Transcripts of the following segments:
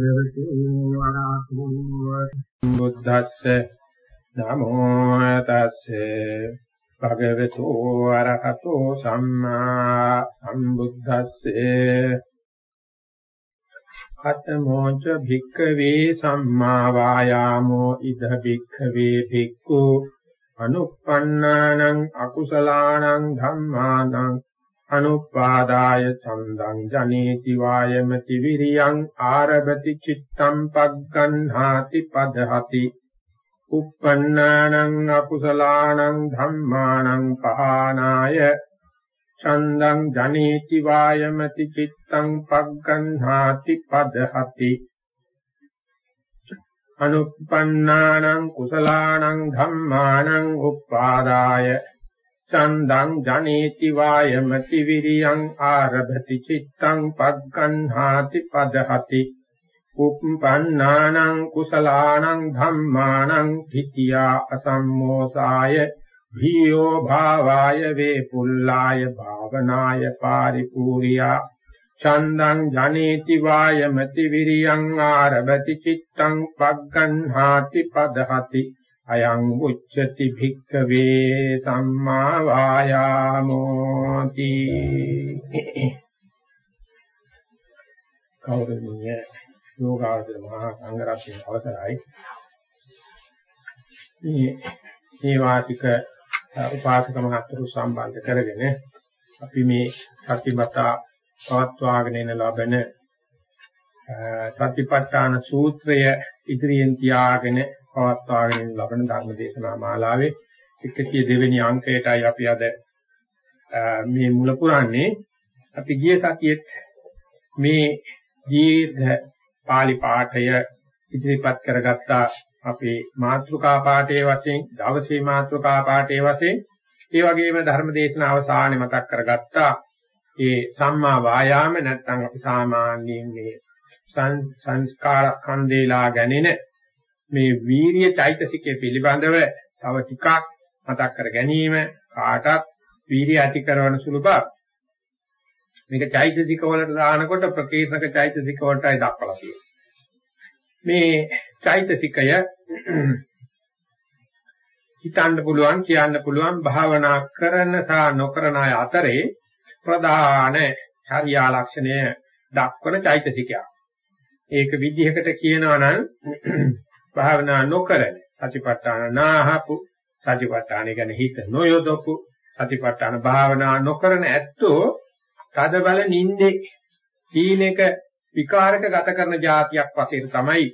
භගවතු වරහතු සම්බුද්දස්ස නමෝ තස්සේ භගවතු වරහතු සම්මා සම්බුද්දස්සේ කතමෝච භික්ඛවේ සම්මා වායාමෝ ඉද භික්ඛවේ භික්ඛු අනුප්පන්නානං අකුසලානං ධම්මානං අනුපාදාය චන්දං ජනේති වායමති විරියං ආරභති චිත්තං පග්ගණ්හාති පදහති. උප්පන්නානං අකුසලානං ධම්මානං පහානාය. චන්දං ජනේති වායමති චිත්තං පග්ගණ්හාති පදහති. අනුප්පන්නානං කුසලානං ධම්මානං උප්පාදාය චන්දං ජනේති වායමති විරියං ආරභති චිත්තං පග්ගණ්හාති පදහති. උප්පන්නානං කුසලානං ධම්මානං හිතියා අසම්මෝසාය. භීයෝ භාවාය වේපුල්ලාය භාවනාය පාරිපූර්යා චන්දං ජනේති වායමති විරියං ආරභති චිත්තං පග්ගණ්හාති පදහති. අයං උච්චති භික්ඛවේ සම්මා වායාමෝති. කෞරණීය යෝගාවචර මහා සංඝරත්නයේ අවසරයි. මේ මේ වාසික උපාසක මහතුරු සම්බන්ධ කරගෙන අපි මේ සතිපතා පවත්වාගෙන එන ලබන සතිපට්ඨාන සූත්‍රය ඉදිරියෙන් තියාගෙන පවත්වාගෙන එන ලබන ධර්ම දේශනා මාලාවේ 102 වෙනි අංකයටයි අපි අද මේ මුල පුරන්නේ. අපි ගිය සතියේත් මේ දීර්ඝ පාලි පාඨය ඉදිරිපත් කරගත්තා අපේ මාතෘකා පාඨයේ වශයෙන් දවසේ මාතෘකා පාඨයේ වශයෙන්. ඒ වගේම ධර්ම දේශනා අවසානයේ මතක් කරගත්තා. ඒ සම්මා වායාම නැත්නම් අපි සාමාන්‍යයෙන් මේ සංස්කාර ස්කන්ධේලා ගැනෙන මේ වීරිය චෛතසිකයේ පිළිබඳව තව ටිකක් මතක් කර ගැනීම කාටත් වීරිය ඇති කරන සුළු බව මේක චෛතසික වලට දානකොට ප්‍රකීර්ණක චෛතසික වලටයි දක්වලා තියෙන්නේ මේ චෛතසිකය හිතන්න පුළුවන් කියන්න පුළුවන් භාවනා කරන සහ නොකරන අය අතරේ ප්‍රධාන චර්යා ලක්ෂණය දක්වන චෛතසිකයක්. ඒක විදිහකට කියනවා නම් භාවනා නොකරන සතිපට්ඨාන නාහපු සතිපට්ඨාන ගැන හිත නොයොදපු සතිපට්ඨාන භාවනා නොකරන ඇත්තෝ තද බල නින්දේ සීලේක විකාරක ගත කරන જાතියක් වශයෙන් තමයි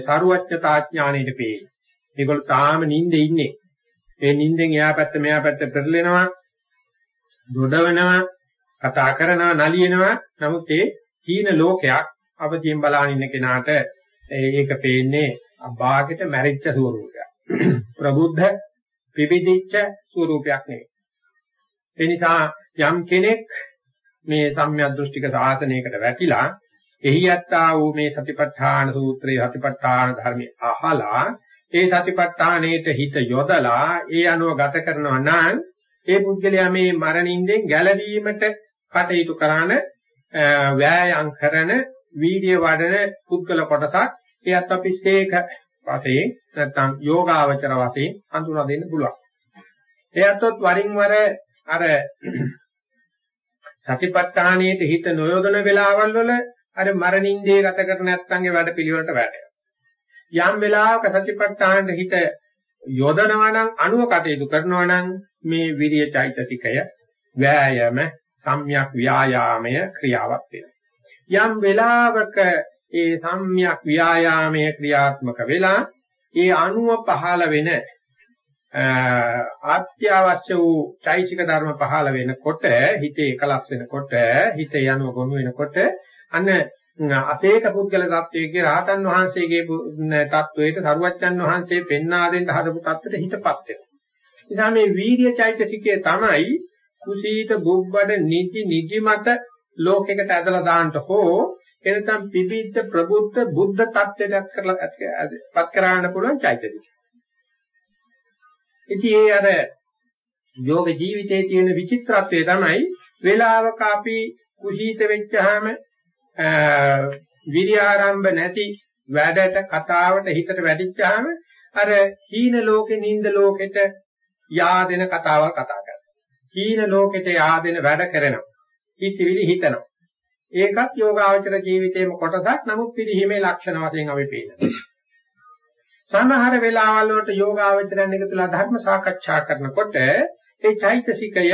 සරුවච්චතා ඥාණයට පේන්නේ. ඒගොල්ලෝ තාම නින්දේ ඉන්නේ. ඒ නින්දෙන් එහා පැත්ත මෙහා පැත්ත පෙරලෙනවා දොඩවනවා කතා කරනවා නලියනවා නමුත් ඒ හීන ලෝකයක් අවදීන් බලාගෙන ඉන්න කෙනාට ඒක පේන්නේ අභාගයට මැරිච්ච ස්වරූපයක්. ප්‍රබුද්ධ පිබිදිච්ච ස්වරූපයක් නෙවෙයි. ඒ නිසා යම් කෙනෙක් මේ සම්‍යක් දෘෂ්ටික සාසනයකට වැටිලා එහි යත්තා වූ මේ සතිපට්ඨාන සූත්‍රයේ සතිපට්ඨාන ධර්මයේ අහලා ඒ සතිපට්ඨානයේට හිත යොදලා ඒ අනුව ගත කරනවා නම් ඒ පුද්ගලයා මේ මරණින්ෙන් ගැලවීමට කටයුතු කරන වෑයම් කරන වීර්ය වඩන පුද්ගල කොටසක් එයත් අපි සීක වශයෙන් නැත්නම් යෝගාවචර වශයෙන් හඳුනා දෙන්න පුළුවන්. එයත්ොත් වරින් වර අර සතිපට්ඨානයේට හිත නොයොදන වෙලාවල් වල අර මරණින්දේ ගත කර නැත්නම්ගේ වැඩ පිළිවෙලට වැටෙනවා. යම් වෙලාවක සතිපට්ඨානෙට හිත යොදනවා නම් අනුව කටයුතු කරනවා නම් මේ විරිය චෛතසිකය වෑයම සම්‍යක් ව්‍යායාමය ක්‍රියාවක් වෙනවා. යම් වෙලාවක ඒ සම්‍යක් ව්‍යායාමය ක්‍රියාත්මක වෙලා ඒ අනුව පහළ වෙන අත්‍යවශ්‍ය වූ චෛසික ධර්ම පහළ වෙනකොට හිතේ එකලස් වෙනකොට හිත යනුව ගොනු වෙනකොට අන්න අසේක පුද්ගල තත්වයේ රහතන් වහන්සේගේ තත්වයට සරුවච්චන් වහන්සේ පෙන්වා දෙන්න හදපු තත්ත්වයට හිතපත් වෙනවා. ඉතින් මේ වීර්ය චෛතසිකයේ තමයි කුසීත බුබ්බඩ නිදි නිදිමත ලෝකයකට ඇදලා දාන්න හෝ එනතම් පිබිද්ද ප්‍රබුද්ධ බුද්ධ tattweට කරලා පත් කරාන්න පුළුවන් චෛතසිකය. ඉතින් ඒ අර යෝග ජීවිතයේ තියෙන විචිත්‍රත්වය තමයි වේලාවක අපි කුසීත වෙච්චාම විරියාරම්භ නැති වැඩට කතාවට හිතට වැඩිච්චාම අර හීන ලෝකේ නින්ද ලෝකෙට yaadෙන කතාවල් කතා කරනවා. හීන ලෝකෙට yaadෙන වැඩ කරනවා. හිතවිලි හිතනවා. ඒකත් යෝගාවචර ජීවිතේම කොටසක් නමුත් පිළිහිමේ ලක්ෂණ වශයෙන් අපි පේනවා. සමහර වෙලාවල් වලට යෝගාවචරයන් එකතුලා ධර්ම සාකච්ඡා කරනකොට ඒ චෛතසිකය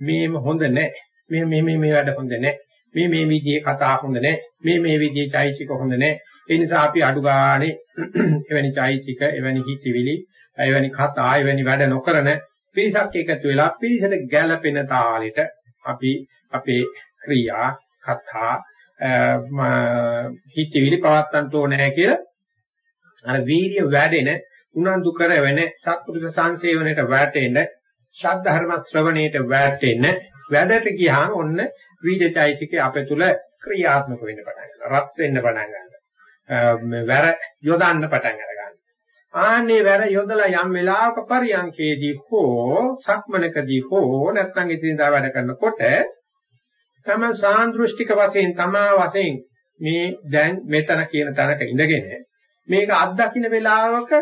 මේම හොඳ නැහැ. මේ මේ මේ මේ වැඩ හොඳ නැහැ. මේ මේ විදිහේ කතා හොඳ නැහැ. මේ මේ විදිහේ චෛතසික හොඳ නැහැ. ඒ නිසා අපි අඩු ගානේ එවැනි චෛතසික, එවැනි හිතවිලි, එවැනි කතා, එවැනි වැඩ නොකරන පිරිසක් එකතු වෙලා පිරිසට ගැළපෙන තාලෙට අපි අපේ ක්‍රියා කතා හිතවිලි පවත්තන්ට ඕනේ කියලා අර වීර්ය වැඩෙන උනන්දු කරවෙන සත්පුරුෂ සංසේවනයේ වැටෙන්න ශාද්ධර්ම ශ්‍රවණයට වැටෙන්න වැඩට ගියාම ඔන්න වීර්යචෛතිකේ අපේ තුල ක්‍රියාත්මක වෙන්න පටන් ගන්නවා රත් වෙන්න පටන් ගන්නවා. වැර යොදන්න පටන් ගන්නවා ආන්නේ වැර යොදලා යම් වෙලාවක පරියන්කේදී හෝ සක්මනකදී හෝ නැත්නම් ඉදින්දා වැඩ කරනකොට තම සාන්දෘෂ්ටික වශයෙන් තමා වශයෙන් මේ දැන් මෙතන කියන තැනක ඉඳගෙන මේක අත්දකින්න වෙලාවක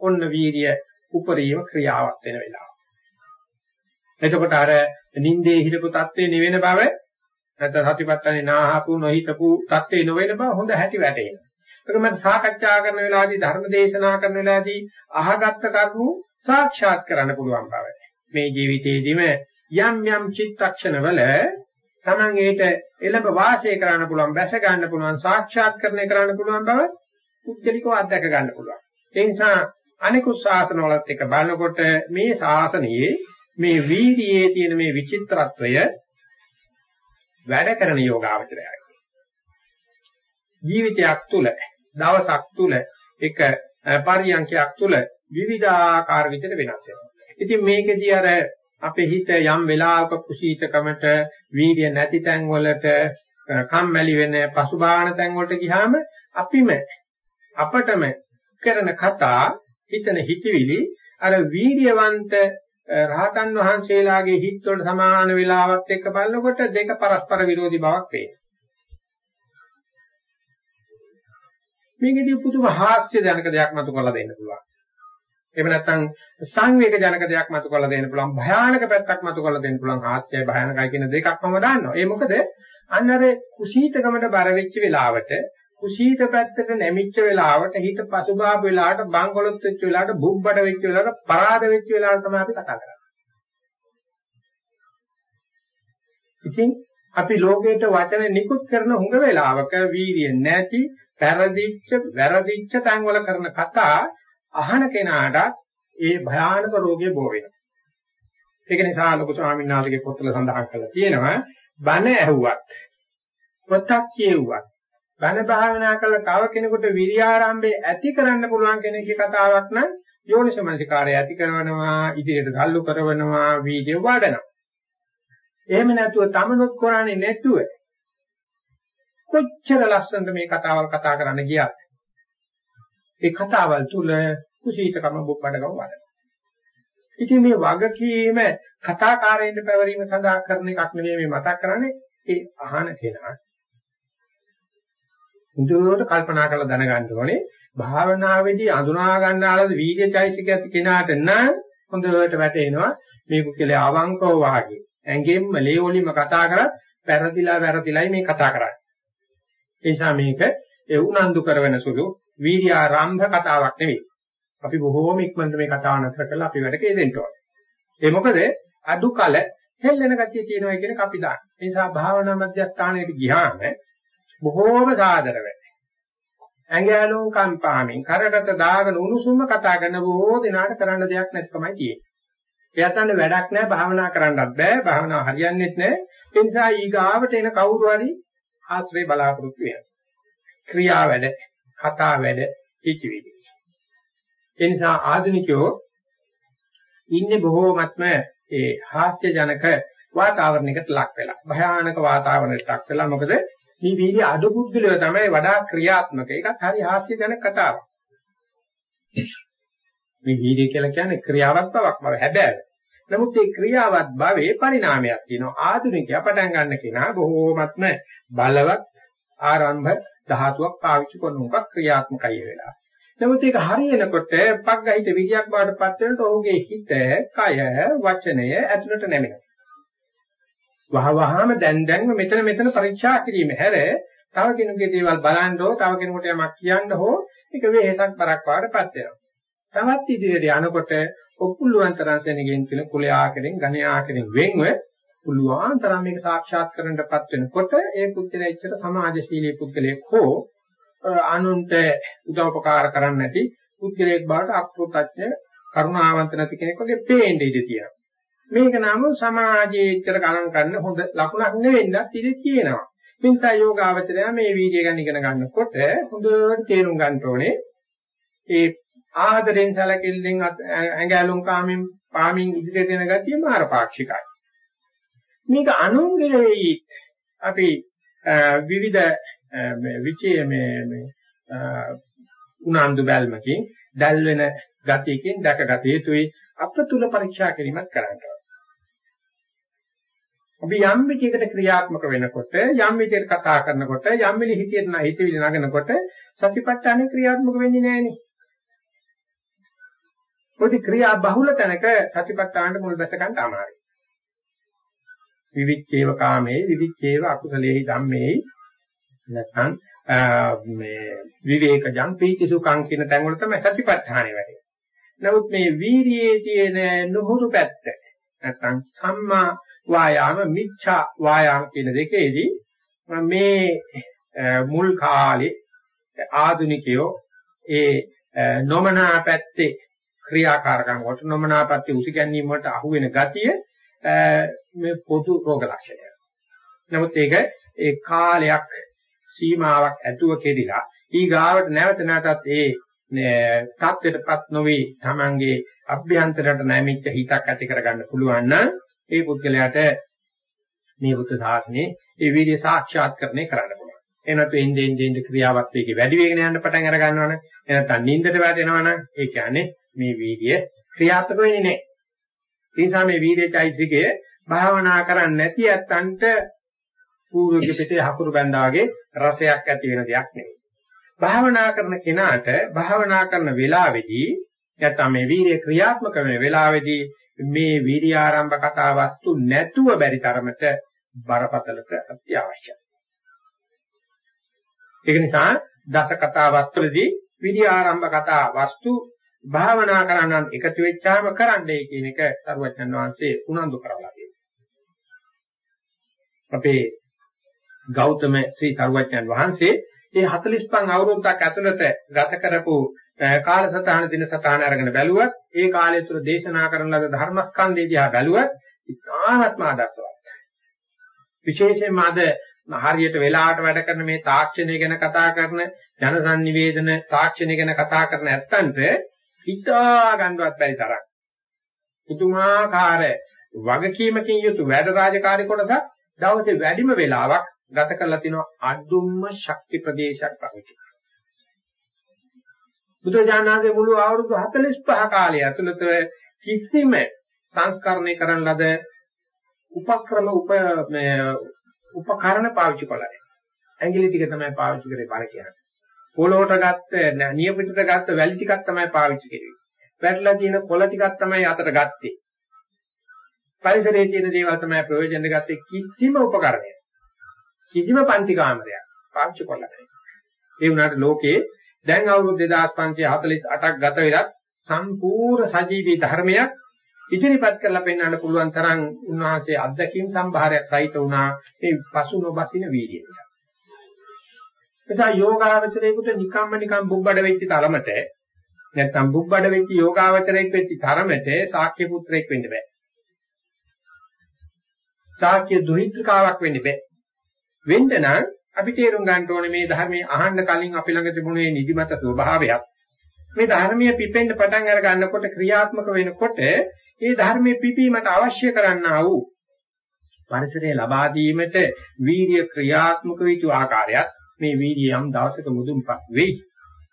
ඔන්න වීරිය උපරිම ක්‍රියාවක් වෙන වෙලාව. එතකොට අර නින්දේ හිටපු தත්ත්වේ නෙවෙන බව නැත්නම් සතිපත්තනේ නාහපු නොහිතපු தත්ත්වේ නොවන බව හොඳ හැටි වැටෙනවා. ඒක මම සාකච්ඡා කරන වෙලාවදී ධර්ම දේශනා කරන වෙලාවදී අහගත්ත කරුණු සාක්ෂාත් කරන්න පුළුවන් බව. මේ ජීවිතේදීම යම් යම් චිත්තක්ෂණවල Taman ඒට එළඹ වාසය කරන්න පුළුවන්, බැස ගන්න පුළුවන්, සාක්ෂාත්කරණය කරන්න පුළුවන් බව පුද්ගලිකව අත්දැක ගන්න පුළුවන්. ඒ නිසා අනිකුත් ශාසනවලත් එක බලනකොට මේ ශාසනයේ මේ වීර්යයේ තියෙන මේ විචිත්‍රත්වය වැඩ කරන යෝගාවචරයයි. ජීවිතයක් තුළ දවසක් තුළ එක පරියන්කයක් තුළ විවිධාකාර විදිහට වෙනස් වෙනවා. ඉතින් මේකෙදී අර අපේ හිත යම් වෙලාවක කුසීතකමට වීර්ය නැති තැන් වලට කම්මැලි වෙන පසුබාහන තැන් වලට ගියාම අපිම අපටම කරන කතා හිතන හිතවිලි අර වීර්යවන්ත රහතන් වහන්සේලාගේ හිත් වලට සමාන වෙලාවක් එක්ක බලනකොට දෙක පරස්පර විරෝධී බවක් පේනවා. මේකෙදී පුදුම හාස්‍ය ජනක දෙයක් මතු කරලා දෙන්න පුළුවන්. එහෙම නැත්නම් සංවේග ජනක දෙයක් මතු කරලා දෙන්න පුළුවන් භයානක පැත්තක් මතු කරලා දෙන්න පුළුවන් ආත්‍යය භයානකයි කියන දෙකක්ම දාන්නවා. ඒ මොකද අන්න අර කුසීතකමට බර වෙච්ච වෙලාවට කුසීත පැත්තට නැමිච්ච වෙලාවට හිත පසුබාහු වෙලාවට බංගලොත් වෙච්ච වෙලාවට බුබ්බඩ වෙච්ච වෙලාවට පරාද වෙච්ච වෙලාවට තමයි අපි කතා කරන්නේ. ඉතින් අපි ලෝකයට වචන නිකුත් කරන හුඟ වෙලාවක වීර්ය නැති, පෙරදිච්ච, වැරදිච්ච තැන් වල කරන කතා අහන කෙනාට ඒ භයානක රෝගය බෝ වෙනවා. ඒක නිසා ලොකු ස්වාමීන් වහන්සේගේ පොත්වල සඳහන් කරලා තියෙනවා බණ ඇහුවත් පොතක් කියුවත් බණ භාවනා කළ තව කෙනෙකුට විරියාරම්භේ ඇති කරන්න පුළුවන් කෙනෙක්ගේ කතාවක් නම් යෝනිසමනසිකාරය ඇති කරනවා ඉදිරියට ගල්ලු කරනවා වීඩියෝ වඩනවා. එහෙම නැතුව තමනුත් කරන්නේ නැතුව කොච්චර ලස්සනද මේ කතාවල් කතා කරන්න ගියත් ඒ කතාවල් තුල කුසීතකම බුබ්බඩකම වඩන. ඉතින් මේ වගකීම කතාකාරයෙන්ද පැවරීම සඳහා කරන එකක් නෙවෙයි මේ මතක් කරන්නේ ඒ අහන කෙනා. හොඳට කල්පනා කරලා දැනගන්න ඕනේ භාවනාවේදී අඳුනා ගන්නාලද වීර්යචෛසික ඇති කෙනාට නම් හොඳට වැටෙනවා මේක කියලා අවංකව වාගේ ඇඟෙන්ම ලේවලින්ම කතා කරත් පැරදිලා වැරදිලායි මේ කතා කරන්නේ. ඒ නිසා මේක ඒ උනන්දු කරවන සුළු වීර්ය ආරම්භ කතාවක් නෙවෙයි. අපි බොහෝම ඉක්මනට මේ කතාව නතර කරලා අපි වැඩ කෙරෙන්න ඕනේ. ඒ මොකද අඩු කල හෙල්ලෙන ගතිය තියෙනවා කියන එක අපි දාන්න. ඒ නිසා භාවනා මධ්‍යස්ථානයට ගියාම බොහෝම සාදර වෙයි. ඇඟැලුම් කම්පාමින් කරකට දාගෙන උණුසුම කතා කරන බොහෝ දෙනාට කරන්න දෙයක් නැත්කමයි තියෙන්නේ. එයාටන්න වැඩක් නැහැ භාවනා කරන්නත් බෑ භාවනාව හරියන්නේත් නැහැ. ඒ නිසා ඊගාවට එන කවුරු හරි ආශ්‍රේ බලාපොරොත්තු වෙනවා. ක්‍රියා වැඩ, කතා වැඩ, ඉතිවිලි. ඒ නිසා ආධුනිකයෝ ඉන්නේ බොහෝමත්ම ඒ හාස්‍ය ජනක වාතාවරණයකට ලක් වෙලා. භයානක වාතාවරණයකට ලක් වෙලා මොකද මේ වීර්ය අඩු පුද්ගලයෝ තමයි වඩා ක්‍රියාත්මක. ඒකත් හරි හාස්‍ය ජනක කතාවක්. මේ වීර්ය කියලා කියන්නේ ක්‍රියාවක් බවක් බව හැබැයි. නමුත් මේ ක්‍රියාවත් භවයේ පරිණාමයක් තියෙනවා. ආධුනිකයා පටන් ගන්න කෙනා බොහෝමත්ම බලවත් ආරම්භ ධාතුවක් පාවිච්චි කරන උකක් ක්‍රියාත්මකයි වෙලා. නමුත් ඒක හරියනකොට පග්ගහිත විදියක් බාටපත් වෙනකොට ඔහුගේ හිත, කය, වචනය ඇතුළට නැමෙනවා. වහවහාම දැන් දැන්ම මෙතන මෙතන පරීක්ෂා කිරීම හැර තව කෙනෙකුගේ දේවල් බලන්න හෝ තව කෙනෙකුට යමක් කියන්න හෝ ඒක වෙහසක් බරක් වඩපත් වෙනවා. තවත් ඉදිරියට යනකොට ඔපුල්ලුවන් තරම් සෙනගෙන් කියන කුලයාකෙන් ගණයාකෙන් වෙන්ව පුළුවන් තරම් මේක සාක්ෂාත් කරගන්නපත් වෙනකොට ඒ පුද්ගලයා ඉච්ඡර සමාජශීලී පුද්ගලයෙක් හෝ අනුන්ට උදව්පකාර කරන්නේ නැති පුද්ගලයෙක් බවට අකෘතඥ කරුණාවන්ත නැති කෙනෙක් වගේ පේන්න ඉඩ තියෙනවා. මේක නම් සමාජයේ ඉච්ඡර ගණන් ගන්න හොඳ ලකුණක් නෙවෙන්නත් ඉඩ තියෙනවා. මිනිසා යෝගාවචරය මේ වීර්ය ගැන ඉගෙන ගන්නකොට හොඳට තේරුම් ගන්න ඕනේ ඒ ආදරෙන් සැලකිල්ලෙන් ඇඟැලුම් කාමින් පාමින් ඉදිරියට යන ගතිය මාර පාක්ෂිකයි. මේක අනුන්ගේ අපි විවිධ මේ විචේ මේ මේ උනන්දු බැල්මකින් දැල් වෙන ගතියකින් දැකගත යුතුයි අපතුල පරීක්ෂා කිරීමක් කරන්න අපි යම් විදිහකට ක්‍රියාත්මක වෙනකොට යම් විදිහකට කතා කරනකොට යම් විලි හිතියට න හිතවිලි නගනකොට සතිපට්ඨානේ ක්‍රියාත්මක වෙන්නේ නැහෙනේ. පොඩි ක්‍රියා බහුල තැනක සතිපට්ඨානට මුල් බැස ගන්න අමාරුයි. විවිච්ඡේව කාමේ විවිච්ඡේව අකුසලේහි ධම්මේහි නැත්නම් මේ විවේකජං පීතිසුඛං කියන තැන් වල තමයි සතිපට්ඨානේ වැඩේ. නමුත් මේ වීරියේ තියෙන නුහුරු පැත්ත නැත්නම් සම්මා වායාම මිච්ඡා වායාම කියන දෙකේදී මේ මුල් කාලේ ආදුනිකයෝ ඒ නොමනා පැත්තේ ක්‍රියාකාරකම් වලට නොමනා පැත්තේ උසිගැන්වීම වලට අහු වෙන ගතිය මේ පොදු රෝග ලක්ෂණය. නමුත් ඒක ඒ කාලයක් සීමාවක් ඇතුව කෙරිලා ඊගාවට නැවත නැවතත් ඒ තත්ත්වයටපත් නොවි තමන්ගේ අභ්‍යන්තරයට නැමිච්ච හිතක් ඇති කරගන්න පුළුවන් නම් ඒ පුද්ගලයාට මේ බුද්ධ ශාසනයේ ඒ වීර්ය සාක්ෂාත්කරණය කරන්න පුළුවන්. එනතු එන්නේ එන්නේ ක්‍රියාවත් වේගේ වැඩි වෙගෙන යන්න පටන් අර ගන්නවනේ. එනතන් නින්දට වැටෙනවනම් ඒ කියන්නේ මේ වීර්ය ක්‍රියාත්මක වෙන්නේ නැහැ. ඒ නිසා මේ වීර්යචෛසිකය භාවනා කරන්නේ නැති ඇත්තන්ට පූර්වක පිටේ හකුරු බැඳා වගේ රසයක් ඇති වෙන දෙයක් නෙවෙයි. භාවනා කරන කෙනාට භාවනා කරන වෙලාවේදී නැත්නම් මේ වීර්ය ක්‍රියාත්මක වෙන වෙලාවේදී මේ වීර්ය ආරම්භ කතා වස්තු නැතුව බැරි තරමට බරපතලට අත්‍යවශ්‍යයි. ඒක නිසා දස කතා වස්තුවේදී විදි ආරම්භ කතා වස්තු භාවනා කරනන් එකතු වෙච්චාම කරන්නයි කියන එක සරුවචන් වහන්සේ උනන්දු කරලා තියෙනවා. අපේ ගෞතම ශ්‍රී සරුවචන් වහන්සේ මේ 45 අවුරුද්දක් ඇතුළත ගත කරපු කාලසටහන දින සටහන අරගෙන බැලුවත් ඒ කාලය තුල දේශනා කරන ලද ධර්මස්කන්ධය දිහා බැලුවත් ඉතාමත්ම ආදර්ශවත්. විශේෂයෙන්ම අද හරියට වෙලාවට වැඩ කරන මේ තාක්ෂණය ගැන කතා කරන ජනසන්නිවේදන තාක්ෂණය ගැන කතා කරන ඇත්තන්ට හිතා ගන්නවත් බැරි තරම්. පුදුමාකාර වගකීමකින් යුතු වැඩ රාජකාරී කොටසක් දවසේ වැඩිම වෙලාවක් ගත කරලා තිනවා අදුම්ම ශක්ති ප්‍රදේශයක් පාවිච්චි කරලා. බුදුජානනාගේ මුළු අවුරුදු 45 කාලය ඇතුළත කිසිම සංස්කරණය කරන ලද උපක්‍රම උප මේ උපකරණ පාවිච්චි කළා. ඇඟිලි ටික තමයි පාවිච්චි කරේ බල කියන්නේ. පොළොවට ගත්ත නියපිටට ගත්ත වැලි ටිකක් තමයි පාවිච්චි කරේ. වැටලා තියෙන කොළ ටිකක් තමයි අතට ගත්තේ. පරිසරයේ තියෙන දේවල් තමයි ප්‍රයෝජන ගත්තේ කිසිම උපකරණයක්. කිසිම පන්ති කාමරයක් පාවිච්චි කරලා නැහැ. ඒ වුණාට ලෝකේ දැන් අවුරුදු 2548ක් ගත වෙලත් සම්පූර්ණ සජීවී ධර්මයක් ඉදිරිපත් කරලා පෙන්වන්න පුළුවන් තරම් උන්වහන්සේ අත්දැකීම් සම්භාරයක් සහිත වුණා මේ පසු නොබසින වීර්යය නිසා. එසා යෝගාවචරයේකට නිකම්ම නිකම් බුබ්බඩ වෙච්ච තරමට නැත්නම් බුබ්බඩ වෙච්ච යෝගාවචරයෙක් වෙච්ච තරමට ශාක්‍ය පුත්‍රයෙක් වෙන්න බෑ. ශාක්‍ය දුහිත්‍රිකාවක් වෙන්න බෑ. වෙන්න නම් අපි තේරුම් ගන්න ඕනේ මේ ධර්මයේ අහන්න කලින් අපි ළඟ තිබුණු මේ නිදිමත ස්වභාවයක් මේ ධර්මයේ පිපෙන්න පටන් අර ගන්නකොට ක්‍රියාත්මක වෙනකොට ඒ ධර්මයේ පිපීමට අවශ්‍ය කරන්නා වූ පරිසරය ලබා දීමට වීර්ය ක්‍රියාත්මක වූ ආකාරයත් මේ වීර්ය යම් දවසක මුදුන්පත් වෙයි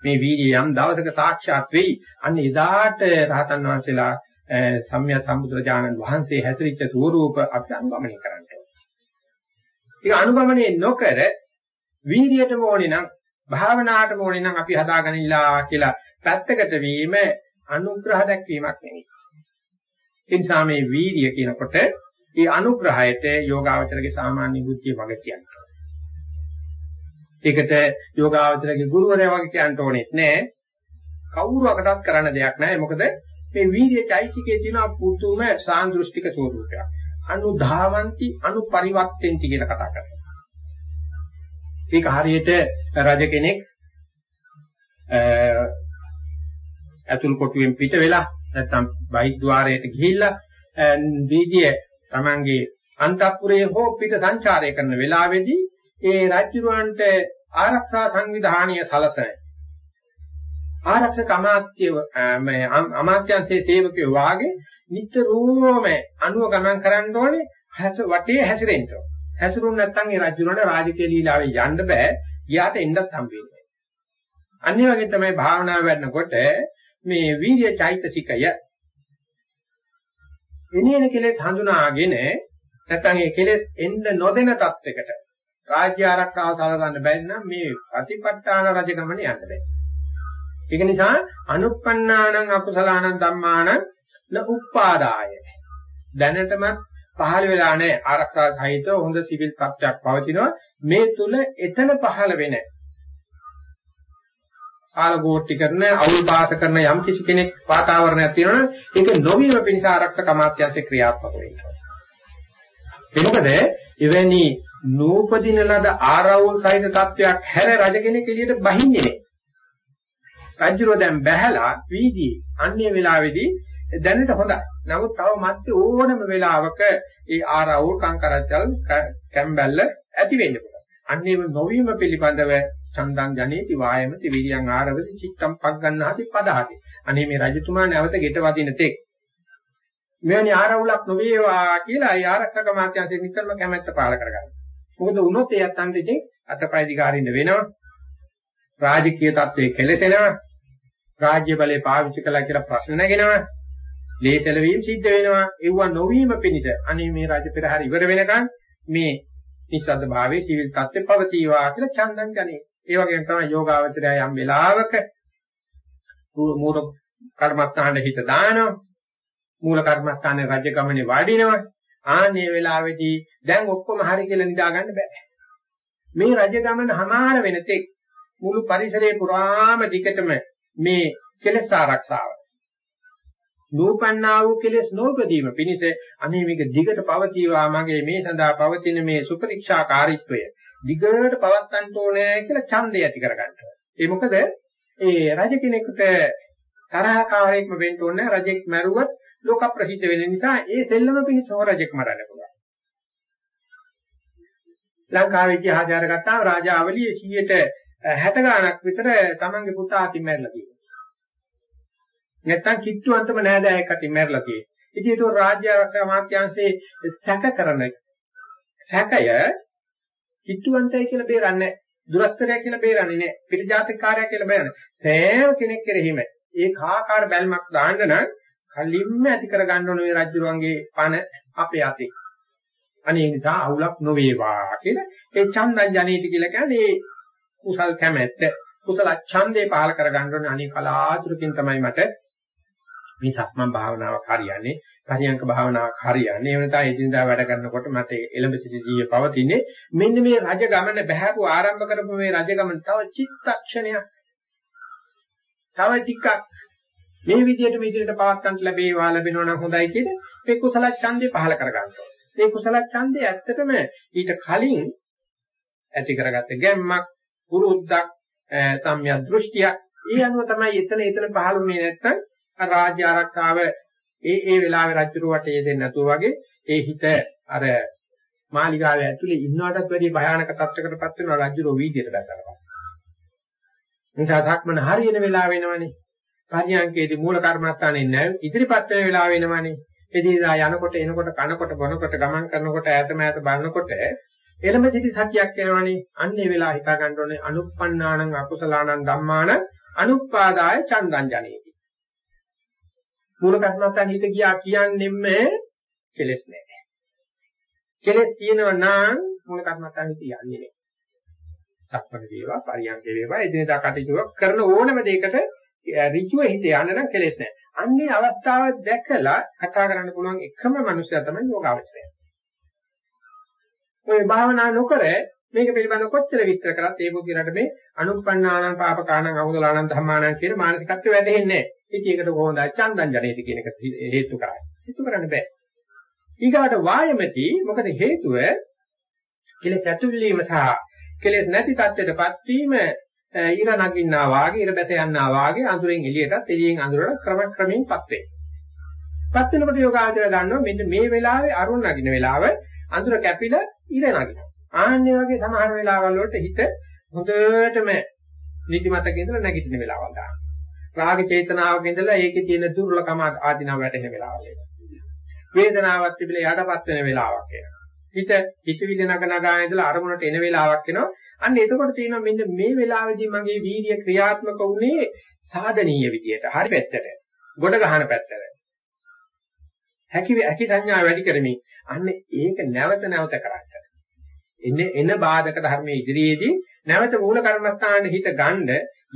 මේ වීර්ය යම් දවසක සාක්ෂාත් වෙයි අන්න එදාට රහතන් වහන්සේලා සම්්‍ය සම්බුදුරජාණන් වහන්සේ හැසිරිච්ච ස්වරූප අපි අනුගමනය කරන්නේ. ඒක අනුගමනය නොකර වීර්යයටම ඕනේ නම් භාවනාවටම ඕනේ නම් අපි හදාගනිලා කියලා පැත්තකට වීම අනුග්‍රහ දැක්වීමක් නෙවෙයි. ඒ නිසා මේ වීර්ය කියනකොට ඒ අනුග්‍රහයට යෝගාවචරගේ සාමාන්‍ය බුද්ධිය වගේ කියනවා. ඒකට යෝගාවචරගේ ගුරුවරයා වගේ කියන්න ඕනෙත් නෑ. කවුරුවකටත් කරන්න දෙයක් නෑ. මොකද මේ වීර්ය චෛසිකයේ තියෙන පුතුම සාන්දෘෂ්ටික ස්වરૂපයක්. අනුධාවಂತಿ අනුපරිවර්තෙන්ති කියලා කතා කරනවා. ඒක හරියට රජ කෙනෙක් ඇතුල් කොටුවෙන් පිට වෙලා නැත්නම් බහිද්්වාරයට ගිහිල්ලා වීදියේ Tamange අන්තපුරයේ හෝ පිට සංචාරය කරන වෙලාවේදී ඒ රාජ්‍යරුවන්ට ආරක්ෂා සංවිධානීය සලසන ආරක්ෂක අමාත්‍ය මේ අමාත්‍යංශයේ සේවකයෝ වාගේ නිතරම අනුව ගණන් කරන්න ඕනේ හැස වටේ හැසිරෙන්න ඕනේ. හැසිරුණ නැත්නම් ඒ රාජ්‍යරුවන්ට රාජකීය ලීලාවේ යන්න බෑ. ගියාට එන්නත් හම්බෙන්නේ. අනිත් වගේ තමයි භාවනාව වැඩනකොට මේ වීර්ය චෛතසිකය එනින කෙලෙස් හඳුනාගෙන නැත්නම් ඒ කෙලෙස් එන්න නොදෙන තත්යකට රාජ්‍ය ආරක්ෂාව සලසන්න බැරි නම් මේ ප්‍රතිපත්තාන රජගමන යන්න බෑ. ඒක නිසා අනුප්පන්නානං අකුසලානං ධම්මානං න උප්පාදාය. දැනටමත් පහළ වෙලා නැහැ ආරක්ෂා සහිත හොඳ සිවිල් තත්ත්වයක් පවතිනවා මේ තුල එතන පහළ වෙන්නේ ආලගෝට්ටි කරන අවුල් පාස කරන යම් කිසි කෙනෙක් වාතාවරණයක් තියෙනවනේ ඒක නොවීම පිණිස ආරක්ෂක අමාත්‍යාංශේ ක්‍රියාත්මක වෙනවා. ඒ මොකද එවැනි නූපදින ලද ආරවුල් සහිත තත්වයක් හැර රජ කෙනෙක් එළියට බහින්නේ නැහැ. රජුරෝ දැන් බැහැලා වීදියේ අන්නේ වෙලාවේදී දැනට හොඳයි. නමුත් තව මැත්තේ ඕනම වෙලාවක ඒ ආරවුල් කංකරච්චල් කැම්බැල්ල ඇති වෙන්න පුළුවන්. අන්නේ නොවීම පිළිබඳව චන්දං ජනේති වායමති විරියං ආරවති චිත්තම් පග්ගන්නාති පදහති. අනේ මේ රජතුමා නැවත ගෙට වදින තෙක් මෙවැනි ආරවුලක් නොවේවා කියලා ඒ ආරක්ෂක මාත්‍යංශයෙන් නිතරම කැමැත්ත පාල කරගන්නවා. මොකද වුණොත් ඒ අතන්ට ඉතින් අතපය දිගාරින්න වෙනවා. රාජකීය තත්ත්වයේ කෙලෙසෙනවා. රාජ්‍ය බලය පාවිච්චි කළා කියලා ප්‍රශ්න නැගෙනවා. ලේසල වීම සිද්ධ වෙනවා. ඒව නොවීම පිණිස අනේ මේ රාජ පෙරහැර ඉවර වෙනකන් මේ නිස්සද්ද භාවයේ සිවිල් තත්ත්වෙ පවතිවා කියලා චන්දන් ගන්නේ. ඒ වගේම තමයි යෝගාවචරය යම් වෙලාවක මූල කර්මස්ථානෙ හිත දානවා. මූල කර්මස්ථානේ රාජ්‍ය ගමනේ වාඩිනවා. ආන්නේ වෙලාවේදී දැන් ඔක්කොම හරි කියලා නිදා ගන්න බෑ. මේ රජ ගමන හමාර වෙන තෙක් මුළු පරිසරයේ පුරාම දිකටම මේ කෙලෙස් ආරක්ෂාව නූපන්නා වූ කෙලෙස් නොපදීම පිණිස අනේ මේක දිගට පවතිවා මගේ මේ සඳහා පවතින මේ සුපරික්ෂාකාරීත්වය දිගට පවත්වන්න ඕනේ කියලා ඡන්දය ඇති කරගන්නවා. ඒ මොකද ඒ රජ කෙනෙකුට තරහකාරයෙක්ම වෙන්න ඕනේ රජෙක් මැරුවත් ලෝක ප්‍රසිද්ධ වෙන නිසා ඒ සෙල්ලම පිණිස හෝ රජෙක් මරන්න පුළුවන්. ලංකාවේ ඉතිහාසය අරගත්තාම රාජාවලියේ 160 ගාණක් විතර තමන්ගේ පුතා අතින් මැරලා තියෙනවා. නැත්තම් කිට්ටුවන්තම නෑදෑයෙක් අතින් මැරලා තියෙනවා. ඉතින් ඒක රාජ්‍ය ආරක්ෂා අමාත්‍යාංශයේ සැක කරන සැකය කිට්ටුවන්තයි කියලා බේරන්නේ දුරස්තරය කියලා බේරන්නේ නෑ. පිටජාතිකාරය කියලා බේරන්නේ. සෑම කෙනෙක් කෙරෙහිම ඒ කාකාර බැල්මක් දාන්න නම් කලින්ම ඇති කර ගන්න ඕනේ රජුරුවන්ගේ පණ අපේ අතේ. අනේ නිසා අවුලක් නොවේවා කියලා ඒ චන්දං ජනේති කියලා කියන්නේ කුසල් කැමැත්ත කුසල ඡන්දේ පහල කර ගන්න ඕනේ අනේ කලාතුරකින් තමයි මට මේ සක්මන් භාවනාවක් හරියන්නේ පරියංක භාවනාවක් හරියන්නේ. එහෙම නැත්නම් එදිනදා වැඩ කරනකොට මට එළඹ සිටි ජීවිතය පවතින්නේ මෙන්න මේ රජ ගමන බහැපු ආරම්භ කරපු මේ රජ ගමන තව චිත්තක්ෂණයක්. තව ටිකක් මේ විදිහට මේ විදිහට පවත්වන්න ලැබේවා ලැබෙනවා නම් හොඳයි කියන මේ කුසල ඡන්දේ පහල කරගන්න ඕනේ. මේ කුසල ඡන්දේ ඇත්තටම ඊට කලින් ඇති කරගත්ත ගැම්මක්, පුරුද්දක්, සම්‍යක් දෘෂ්ටියක්. ඒ අනුව තමයි එතන එතන පහළුනේ නැත්තම් රාජ්‍ය ආරක්ෂාව ඒ ඒ වෙලාවේ රජුරු වටේ යෙදෙන්නේ නැතුව වගේ ඒ හිත අර මාලිගාවේ ඇතුලේ ඉන්නවටත් වැඩිය භයානක තත්ත්වයකටපත් වෙනවා රජුරෝ වීදියට බැසනවා. නිසා ධක්මන හරියන වෙලාව වෙනවනේ. පරියන්කේදී මූල කර්මස්ථානේ නැහැ ඉදිරිපත් වෙන වෙලාව වෙනවනේ. එදිනදා යනකොට එනකොට කනකොට බොනකොට ගමන් කරනකොට ඈත මෑත බලනකොට එළම සිටි සතියක් වෙනවනේ. අන්නේ වෙලාව හිතා ගන්න ඕනේ අනුප්පන්නානං අකුසලානං ධම්මාන අනුප්පාදාය චන්දං ජනේති. මූල කර්මස්ථාන හිත ගියා කියන්නෙම කෙලස් නැහැ. කෙලස් තියෙනවා නම් මූල කර්මස්ථාන හිත යන්නේ නැහැ. සක්මණ වේවා පරියන්ක වේවා එදිනදා කටයුතු කරන ඕනම දෙයකට ඍජුව හිත යන්න නම් කෙලෙස් නැහැ. අන්නේ අවස්ථාව දැකලා කතා කරන්න පුළුවන් එකම මනුස්සයා තමයි යෝගාවචරය. ඔය භාවනා නොකර මේක පිළිබඳව කොච්චර විස්තර කරත් ඒ බුද්ධිලට මේ අනුප්පන්නානං පාපකානං අමුදලානං ධම්මානං කියන මානසිකත්වය වැටහෙන්නේ නැහැ. ඉතින් ඒකට කොහොමද චන්දං ජනේති කියන එක හේතු කරන්නේ. හේතු කරන්න බෑ. ඊගාට වායමති මොකද හේතුව කෙලෙස් ඇතුල් වීම සහ කෙලෙස් නැති තත්ත්වයටපත් වීම ඉර නගින්නා වාගේ ඉර බැස යන්නා වාගේ අඳුරෙන් එළියටත් එළියෙන් අඳුරට ක්‍රම ක්‍රමයෙන් පත් වෙනවා. පත් වෙනකොට යෝගාචරය දන්නවා මෙන්න මේ වෙලාවේ අරුණ නගින වෙලාව අඳුර කැපිලා ඉර නගිනවා. ආන්නේ වගේ සමහර වෙලාවල් වලට හිත හොඳටම නිදිමතක ඉඳලා නැගිටින වෙලාවල් දානවා. රාග චේතනාවක ඉඳලා ඒකේ තියෙන දුර්ලකම ආධිනව වැටෙන වෙලාවල් එනවා. වේදනාවක් තිබිලා යටපත් වෙන වෙලාවක් එනවා. හිත හිතවිලි නග නගා ඉඳලා අරමුණට එන වෙලාවක් එනවා. අන්න එතකොට තියෙනවා මෙන්න මේ වෙලාවේදී මගේ වීර්ය ක්‍රියාත්මක වුණේ සාධනීය විදියට. හරි පැත්තට. ගොඩ ගහන පැත්තට. හැකි හැකි සංඥා වැඩි කරමින් අන්න ඒක නැවත නැවත කරන්න. එන්නේ එන බාධක ධර්මයේ ඉදිරියේදී නැවත මූල කර්මස්ථානයේ හිත ගන්න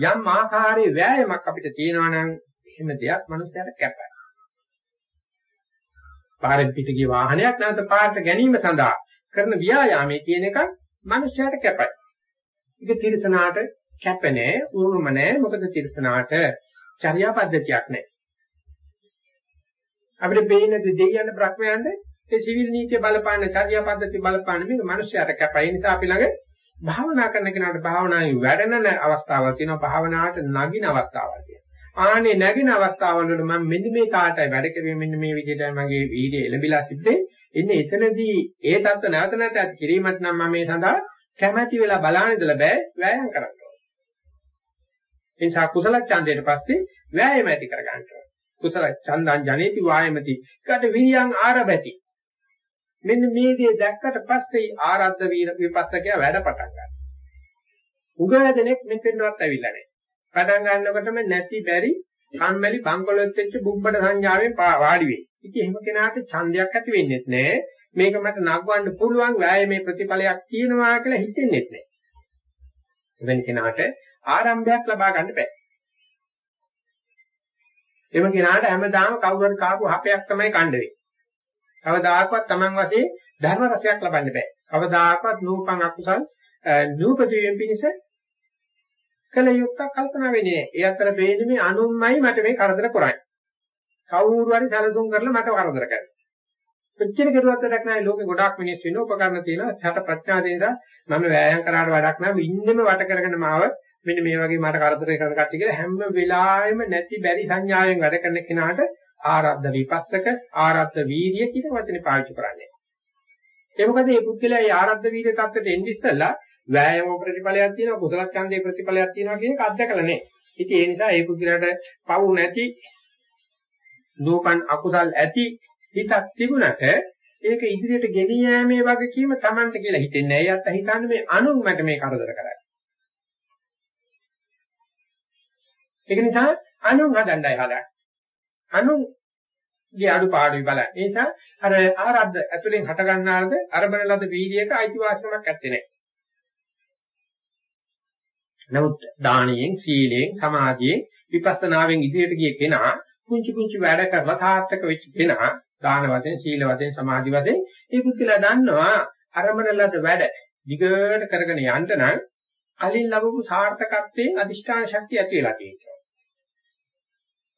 යම් ආකාරයේ වෑයමක් අපිට තියෙනවා නම් එහෙම දෙයක් මනුස්සයාට කැපයි. පාරෙන් පිට ගිය වාහනයක් නැවත පාරට ගැනීම සඳහා කරන ව්‍යායාමයේ තියෙන එක මනුස්සයාට කැපයි. ඒක තිරසනාට කැප නැහැ, උරුම නැහැ. මොකද තිරසනාට චර්යා පද්ධතියක් නැහැ. අපිට බේන දෙයයන් බ්‍රහ්මයන්ද ඒ සිවිල් නීතිය බලපාන චර්යා පද්ධතිය බලපාන මේක මනුස්සයාට කැපයි. ඒ නිසා අපි ළඟ භාවනා කරන කෙනාට භාවනාවේ වැඩෙන අවස්ථාවක් තියෙනවා, භාවනාවට නගින අවස්ථාවක් තියෙනවා. ආනේ නැගින අවස්ථාවල වල මම මෙන්න මේ කාටයි වැඩ කරුවේ මෙන්න මේ විදිහටයි මගේ වීර්යය එළඹිලා තිබ්බේ. එන්නේ එතනදී ඒ தත්ත්ව නැවත නැවත ඇති කිරීමත් නම් මම මේ සඳහා කැමැති වෙලා බලන්න ඉඳලා බෑ වෑයම් කරන්න ඕනේ. ඒ නිසා කුසල ඡන්දයට පස්සේ වෑයම ඇති කර ගන්න ඕනේ. කුසල ඡන්දං ජනේති වායමති. කට විරියං ආරබති. මෙන්න මේ දේ දැක්කට පස්සේ ආරද්ධ වීර විපස්සකයා වැඩ පටන් ගන්නවා. උගදෙනෙක් මෙතෙන්වත් ඇවිල්ලා නැහැ. පටන් ගන්නකොටම නැති බැරි කම්මැලි බංකොලොත් වෙච්ච බුබ්බඩ සංඥාවෙන් වාඩි වෙයි. ඉතින් එහෙම කෙනාට ඡන්දයක් ඇති වෙන්නේ නැහැ. මේක මට නගවන්න පුළුවන් වෑයමේ ප්‍රතිඵලයක් තියෙනවා කියලා හිතෙන්නේ නැහැ. එවැනි කෙනාට ආරම්භයක් ලබා ගන්න බෑ. එම කෙනාට හැමදාම කවුරු හරි කාපු හපයක් තමයි කණ්ඩ වෙන්නේ. කවදාකවත් Taman වශයෙන් ධර්ම රසයක් ලබන්න බෑ. කවදාකවත් නූපන් අකුසල් නූපදීයෙන් පිණිස කල යුක්තක් කල්පනා වෙන්නේ නැහැ. ඒ අතර බේන්නේ මේ අනුන්මයි මට මේ කරදර කරන්නේ. කවුරු හරි සැලසුම් කරලා මට කරදර කරනවා. කොච්චර කෙරුවත් වැඩක් නැහැ ලෝකේ ගොඩාක් මිනිස්සු ඉන්න උපකරණ තියෙනවා. ඡට ප්‍රඥා දෙනසා මම වෑයම් කරාට වැඩක් නැහැ. ඉන්නෙම වට කරගෙන මාව මෙන්න මේ වගේ මට කරදර කරන කට්ටිය කියලා හැම වෙලාවෙම නැති බැරි සංඥාවෙන් වැඩ කරන කෙනාට ආරද්ධ විපස්සක ආරද්ධ වීර්ය කියන වචනේ පාවිච්චි කරන්නේ. ඒ මොකද මේ පුද්ගලයා මේ ආරද්ධ වීර්ය தත්ත්වයට එන්නේ ඉස්සෙල්ලා වෑයම ප්‍රතිඵලයක් තියෙනවා කුසල ඡන්දේ ප්‍රතිඵලයක් තියෙනවා කියන එක අත්දකලා නැහැ. ඉතින් ඒ නිසා ඒ පුද්ගලයාට පවු නැති නූපන් අකුසල් ඇති හිතක් තිබුණට ඒක ඉදිරියට ගෙනිය යෑමේ වගකීම Tamanට කියලා හිතෙන්නේ නැහැ. එයාත් හිතන්නේ මේ අනුන් මට මේ කරදර කරයි. ඒක නිසා අනුන් හදන්නයි හදන්නේ. අනුන්ගේ අඩුපාඩු බලන්න. ඒ නිසා අර ආරද්ධ ඇතුලෙන් හට ගන්නාලද අරබන ලද වීර්යයක අයිතිවාසිකමක් ඇත්තේ නැහැ. නමුත් දානියෙන්, සීලයෙන්, සමාධියෙන්, විපස්සනාවෙන් ඉදිරියට ගිය කෙනා කුංචි කුංචි වැඩ කරලා සාර්ථක වෙච්ච කෙනා දාන වශයෙන්, සීල වශයෙන්, සමාධි වශයෙන් ඒ පුද්ගලයා දන්නවා අරමනලද වැඩ දිගට කරගෙන යන්න නම් කලින් ලැබපු සාර්ථකත්වයෙන් අදිෂ්ඨාන ශක්තිය ඇති වෙලා තියෙනවා.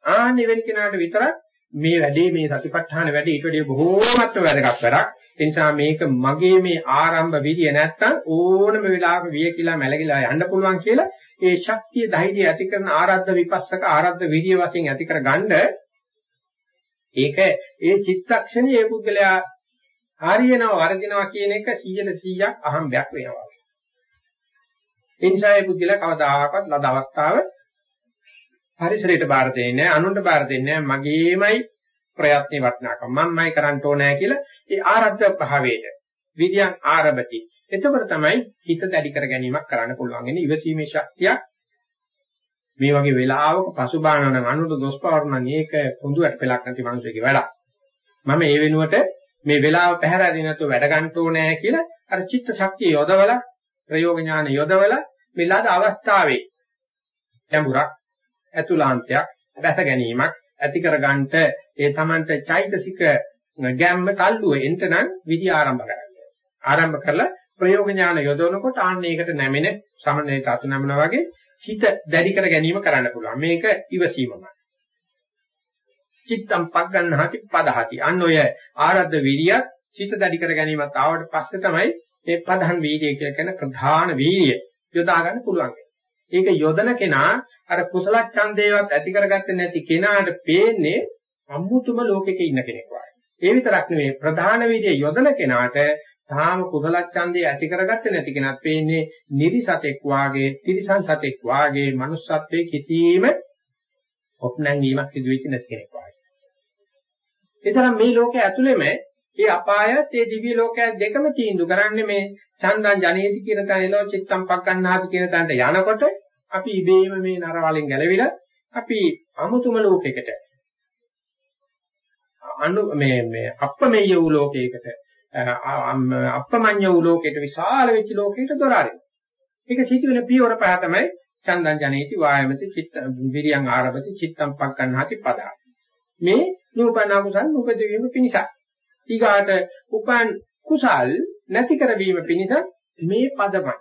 ආන්නේ වෙන කෙනාට විතරක් මේ වැඩේ මේ සතිපට්ඨාන වැඩේ ඊට වඩා බොහෝමත්ම වැදගත් වැඩක්. ඒ නිසා මේක මගේ මේ ආරම්භ විදිය නැත්තම් ඕනම වෙලාවක විය කියලා මැලගිලා යන්න පුළුවන් කියලා ඒ ශක්තිය ධෛර්යය ඇති කරන ආරද්ධ විපස්සක ආරද්ධ විරිය වශයෙන් ඇති කරගන්න ඒක ඒ චිත්තක්ෂණයේ ඒ පුද්ගලයා හරියනවා වර්ධිනවා කියන එක 100 100ක් අහම්බයක් වෙනවා. ඒ නිසා ඒ පුද්ගලයා කවදාකවත් ලද අවස්ථාව පරිසරයට බාර දෙන්නේ නැහැ අනුන්ට බාර දෙන්නේ නැහැ. මගේමයි ප්‍රයත්නේ වටනාකම. මමමයි කරන්න ඕනේ කියලා ඒ ආරද්ධ භාවයේ විද්‍යං ආරභති එතකොට තමයි හිත දැඩි කර ගැනීමක් කරන්න පුළුවන් ඉන්නේ ඉවසීමේ ශක්තිය මේ වගේ වෙලාවක පසුබාහන නම් අනුන්ට දොස් පවරන මේක පොඳුරට පෙලක් නැති මිනිසෙක්ගේ වැඩක් මම ඒ වෙනුවට මේ වෙලාව පැහැරදී නැතුව වැඩ ගන්න ඕනේ කියලා අර චිත්ත ශක්තිය යොදවලා ප්‍රයෝග ඥාන යොදවලා මේ ලාද අවස්ථාවේ ගැඹුරක් ඇතුළාන්තයක් දැස ගැනීමක් ඇති කර ගන්නට ඒ Tamanට චෛතසික ගැම්ම තල්ලුව එන්ට නම් විදි ආරම්භ කරගන්න. ආරම්භ කරලා ප්‍රයෝග ඥාන යොදවනකොට ආන්න ඒකට නැමෙන සමනලයට අතු නැමනා වගේ හිත දැඩි කර ගැනීම කරන්න පුළුවන්. මේක ඉවසීමමයි. චිත්තම් පක් ගන්නහති පදහති. අන්න ඔය ආරද්ධ විරියත් චිත දැඩි කර ගැනීමත් ආවට පස්සේ තමයි මේ ප්‍රධාන වීර්යය කියලා කියන ප්‍රධාන වීර්යය යොදා ගන්න පුළුවන්. ඒක යොදන කෙනා අර කුසල ඡන්දේවත් ඇති කරගත්තේ නැති කෙනාට පේන්නේ අමුතුම ලෝකෙක ඉන්න කෙනෙක් වගේ. ඒ විතරක් නෙවෙයි ප්‍රධාන වීර්යය යොදන කෙනාට තාම කුසල ඡන්දේ ඇති කරගත්තේ නැති කෙනාට පේන්නේ නිරිසතෙක් වාගේ, තිරිසන් සතෙක් වාගේ, manussත්වයේ කිසිම ඔප්නැංගීමක් සිදු වෙච්ච නැති කෙනෙක් වාගේ. ඒතරම් මේ ලෝකයේ ඇතුළෙම ඒ අපායත් ඒ දිව්‍ය ලෝකයත් දෙකම තීන්දුව කරන්නේ මේ චන්දං ජනේති කියන තැන එළව චිත්තම් පක්කන්නාති කියන තැනට යනකොට අපි ඉබේම මේ නරවලින් ගැලවිලා අපි අමුතුම ලෝකයකට අනු මේ මේ අප්පමෙය වූ ලෝකයකට අප්පමඤ්ඤ වූ ලෝකයකට විශාල වෙච්ච ලෝකයකට දොරාරින. ඒක සිටින පියවර පහ තමයි චන්දං ජනේති වායමති චිත්ත විරියං ආරභති චිත්තම් පක්කන්නාති පදා. මේ නූපන කුසල් උපදවීම පිණිසයි. ඊගාට උපන් කුසල් නැති කරවීම පිණිස මේ පදමයි.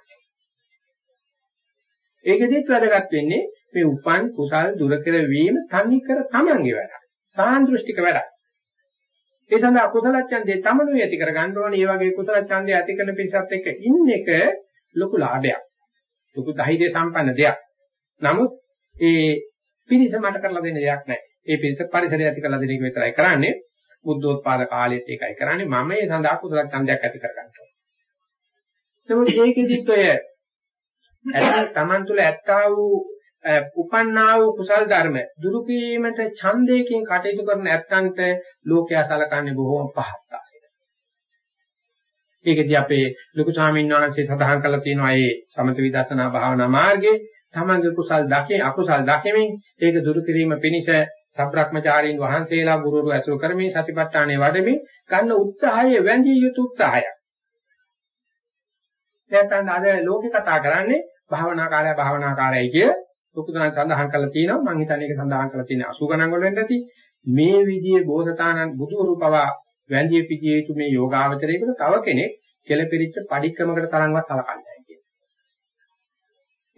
ඒකෙදිත් වැදගත් වෙන්නේ මේ උපන් කුසල් දුර කරවීම තනි කර තමන්ගේ වැඩ. සාන්දෘෂ්ටික වැඩ. ඒ සඳහා කුසල ඡන්දේ තමනුයි ඇති කර ගන්න ඕනේ. ඒ වගේ කුසල ඡන්දේ ඇති කරන පිරිසත් එක්ක ඉන්න එක ලොකු ලාභයක්. ලොකු ධෛර්ය සම්පන්න දෙයක්. නමුත් ඒ පිරිස මට කරලා දෙන්න දෙයක් නැහැ. ඒ පිරිස පරිසරය ඇති කරලා දෙන එක විතරයි කරන්නේ. බුද්ධෝත්පාද කාලෙත් ඒකයි කරන්නේ මම ඒ සඳහා කුසල ඡන්දයක් ඇති කර ගන්නවා. නමුත් ඒකෙදිත් ඔය ඇත්ත තමන් තුළ ඇත්තා වූ උපන්නා වූ කුසල් ධර්ම දුරු කිරීමට ඡන්දයෙන් කටයුතු කරන ඇත්තන්ට ලෝකයා සලකන්නේ බොහෝම පහත් ආකාරයට. ඒකදී අපේ ලොකු ස්වාමීන් වහන්සේ සඳහන් කළා තියෙනවා මේ සමත විදර්ශනා භාවනා මාර්ගයේ තමන්ගේ කුසල් දකේ අකුසල් දකෙමින් ඒක දුරු කිරීම පිණිස සබ්‍රක්‍මචාරීන් වහන්සේලා ගුරුවරු ඇසුරු කරමින් සතිපට්ඨානයේ වඩමින් ගන්න උත්සාහය වැඳිය යුතු උත්සාහයක්. නැත්නම් අද ලෝකේ කතා කරන්නේ භාවනාකාරය භාවනාකාරයයි කිය ලොකුදන සඳහන් කරලා තියෙනවා මම හිතන්නේ ඒක සඳහන් කරලා තියෙන්නේ 80 ගණන් වල වෙන්න ඇති මේ විදිහේ බෝසතාණන් බුදුවරු පවා වැඳිය පිටියේ යුතු මේ යෝගාවචරයකට තව කෙනෙක් කෙලපිරිච්ච padikkaමකට තරම්වත් සලකන්නේ නැහැ කියන.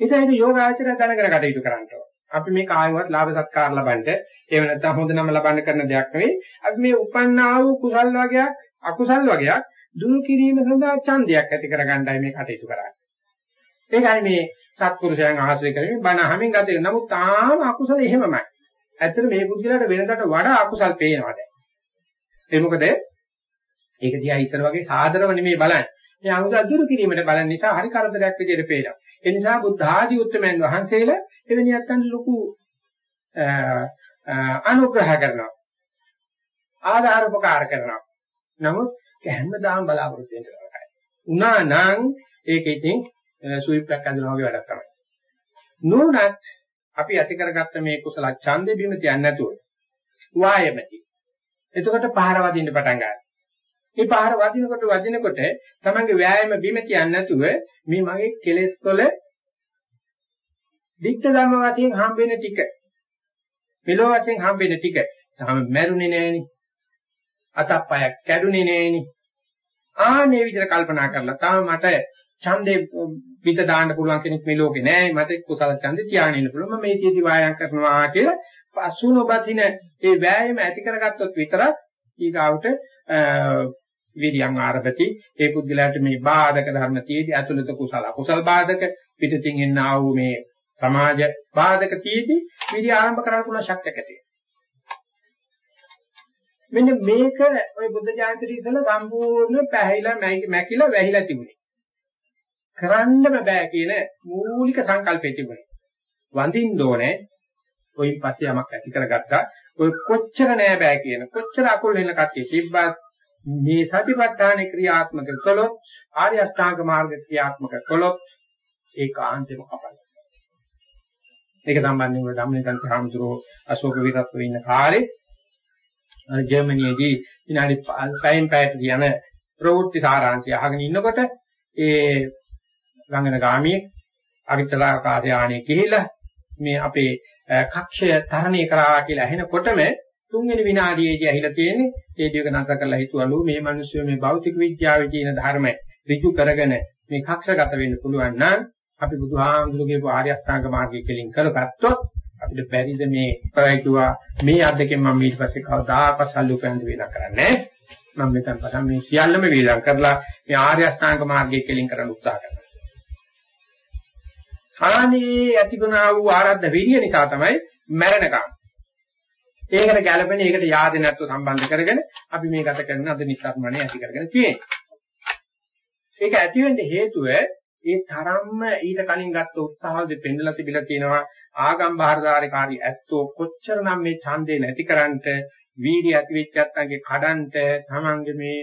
නිසා ඒක යෝගාවචරය දැනගෙන කටයුතු කරන්න ඕන. අපි මේ කායවත් ලාභ සත්කාර ලබන්න එහෙම නැත්නම් හොඳ නම ලබන්න කරන දෙයක් නෙවෙයි. අපි මේ උපන්නා වූ කුසල් වගේක් අකුසල් වගේක් දුරු කිරීම සඳහා ඡන්දයක් ඇති කරගන්නයි මේ කටයුතු කරන්නේ. ඒකයි මේ සත්පුරුෂයන් ආශ්‍රය කරමින් බණ අහමින් ගත වෙන. නමුත් තාම අකුසල එහෙමමයි. ඇත්තට මේ බුද්ධිලට වෙනකට වඩා අකුසල් පේනවා දැන්. ඒ මොකද ඒක දිහා ඉස්සර වගේ සාදරව නෙමෙයි බලන්නේ. මේ අකුසල් දුරු කිරීමට බලන නිසා හරි කරදරයක් විදිහට පේනවා. ඒ නිසා බුද්ධ ආදී උත්තරමයන් වහන්සේලා එවැනි නැත්තන් ලොකු අනුග්‍රහ කරනවා. ආධාර උපකාර කරනවා. නමුත් හැමදාම බලාපොරොත්තු වෙන්න ඕනේ. උනා නම් ඒක ඉතින් සුවිප්පයක් ඇඳලා වගේ වැඩක් තමයි. නෝනත් අපි ඇති කරගත්ත මේ කුසල ඡන්දෙ බිම තියන්නේ නැතුව වායමති. එතකොට පහර වදින්න පටන් ගන්නවා. මේ පහර වදිනකොට වදිනකොට තමන්ගේ ව්‍යායාම බිම තියන්නේ නැතුව මේ මගේ කෙලෙස් වල වික්ත ධර්ම වශයෙන් හම්බෙන ටික මෙලෝ වශයෙන් හම්බෙන ටික තාම මැරුණේ නෑනේ අතප්පයක් කැඩුනේ නෑනේ. ආනේ විදිහට කල්පනා කරලා තාම මට ඡන්දේ පිට දාන්න පුළුවන් කෙනෙක් මේ ලෝකේ නෑ. මට කුසල ඡන්දේ තියාගෙන ඉන්න පුළුවන්. මම මේ ජීවිතය වායම් කරනවා කියලා පසුනොබතින ඒ වෑයම ඇති කරගත්තොත් විතරක් ඊගාවට විරියං ආරභති ඒ පුද්ගලයාට මේ බාධක ධර්ම තියේදී අතුලත කුසල කුසල බාධක පිටින් එන්න ආ වූ මේ සමාජ බාධක තියේදී විරිය ආරම්භ කරන්න පුළුවන් ශක්තියක් ඇති මෙන්න මේක ඔය බුද්ධ ජාතිරි ඉතල සම්පූර්ණ පැහැිලා මැකිලා වැහිලා තිබුණේ කරන්න බෑ කියන මූලික සංකල්පය තිබුණේ. වඳින්න ඕනේ. ඔයින් පස්සේ යමක් ඇති කරගත්තා. ඔය කොච්චර නෑ බෑ කියන කොච්චර අකුල් වෙන කට්ටිය තිබ්බත් මේ සතිපට්ඨාන ක්‍රියාත්මක කළොත් ආර්ය අෂ්ටාංග මාර්ග ක්‍රියාත්මක කළොත් ඒකාන්තෙම කපයි. ඒක සම්බන්ධව ධම්මනිකන්ත හාමුදුරුවෝ අශෝක විරත්ව ඉන්න කාලේ අර ජර්මනියේදී විනාඩි 5න් පැයට යන ප්‍රවෘත්ති සාරාංශය අහගෙන ඉන්නකොට ඒ ළඟන ගාමියේ අවිතලාකාරය ආණේ ගිහිලා මේ අපේ කක්ෂය තරණය කරා කියලා ඇහෙනකොටම තුන්වෙනි විනාඩියේදී ඇහිලා තියෙන්නේ රේඩියෝ එක නතර කරලා හිතුවලු මේ මිනිස්සු මේ භෞතික විද්‍යාවේ තියෙන ධර්ම ඍජු කරගෙන මේ කක්ෂගත වෙන්න පුළුවන් නම් අපි බුදුහාමුදුරුගේ ආර්ය අෂ්ටාංග මාර්ගය කෙලින් කරගත්තොත් අපිට බැරිද මේ ප්‍රයතුවා මේ අද්දකෙන් මම ඊට පස්සේ කවදාකවත් සල්ලුකෙන්ද වේලා කරන්නේ මම මෙතන පටන් මේ සියල්ලම වේලා කරලා මේ ආර්ය අෂ්ටාංග මාර්ගය කෙලින් කරන්න උත්සාහ කරනවා. ආනේ ඇතිගුණා වූ ආරද්ධ විරිය නිසා තමයි මැරෙනකම්. ඒකට ගැළපෙන ඒකට yaad නැත්තු සම්බන්ධ කරගෙන අපි මේ ගත කරන අද නිස්සාරණය ඇති කරගෙන තියෙන්නේ. ඒක ඇති වෙන්න හේතුව ඒ තරම්ම ඊට කලින් ගත්ත උත්සාහවලද පෙන්නලා තිබිලා තියෙනවා ආගම් බාහිරධාරිකාරී ඇත්තෝ කොච්චරනම් මේ ඡන්දේ නැතිකරන්ට වීර්ය ඇති වෙච්ච නැත්නම්ගේ කඩන්ට තමන්ගේ මේ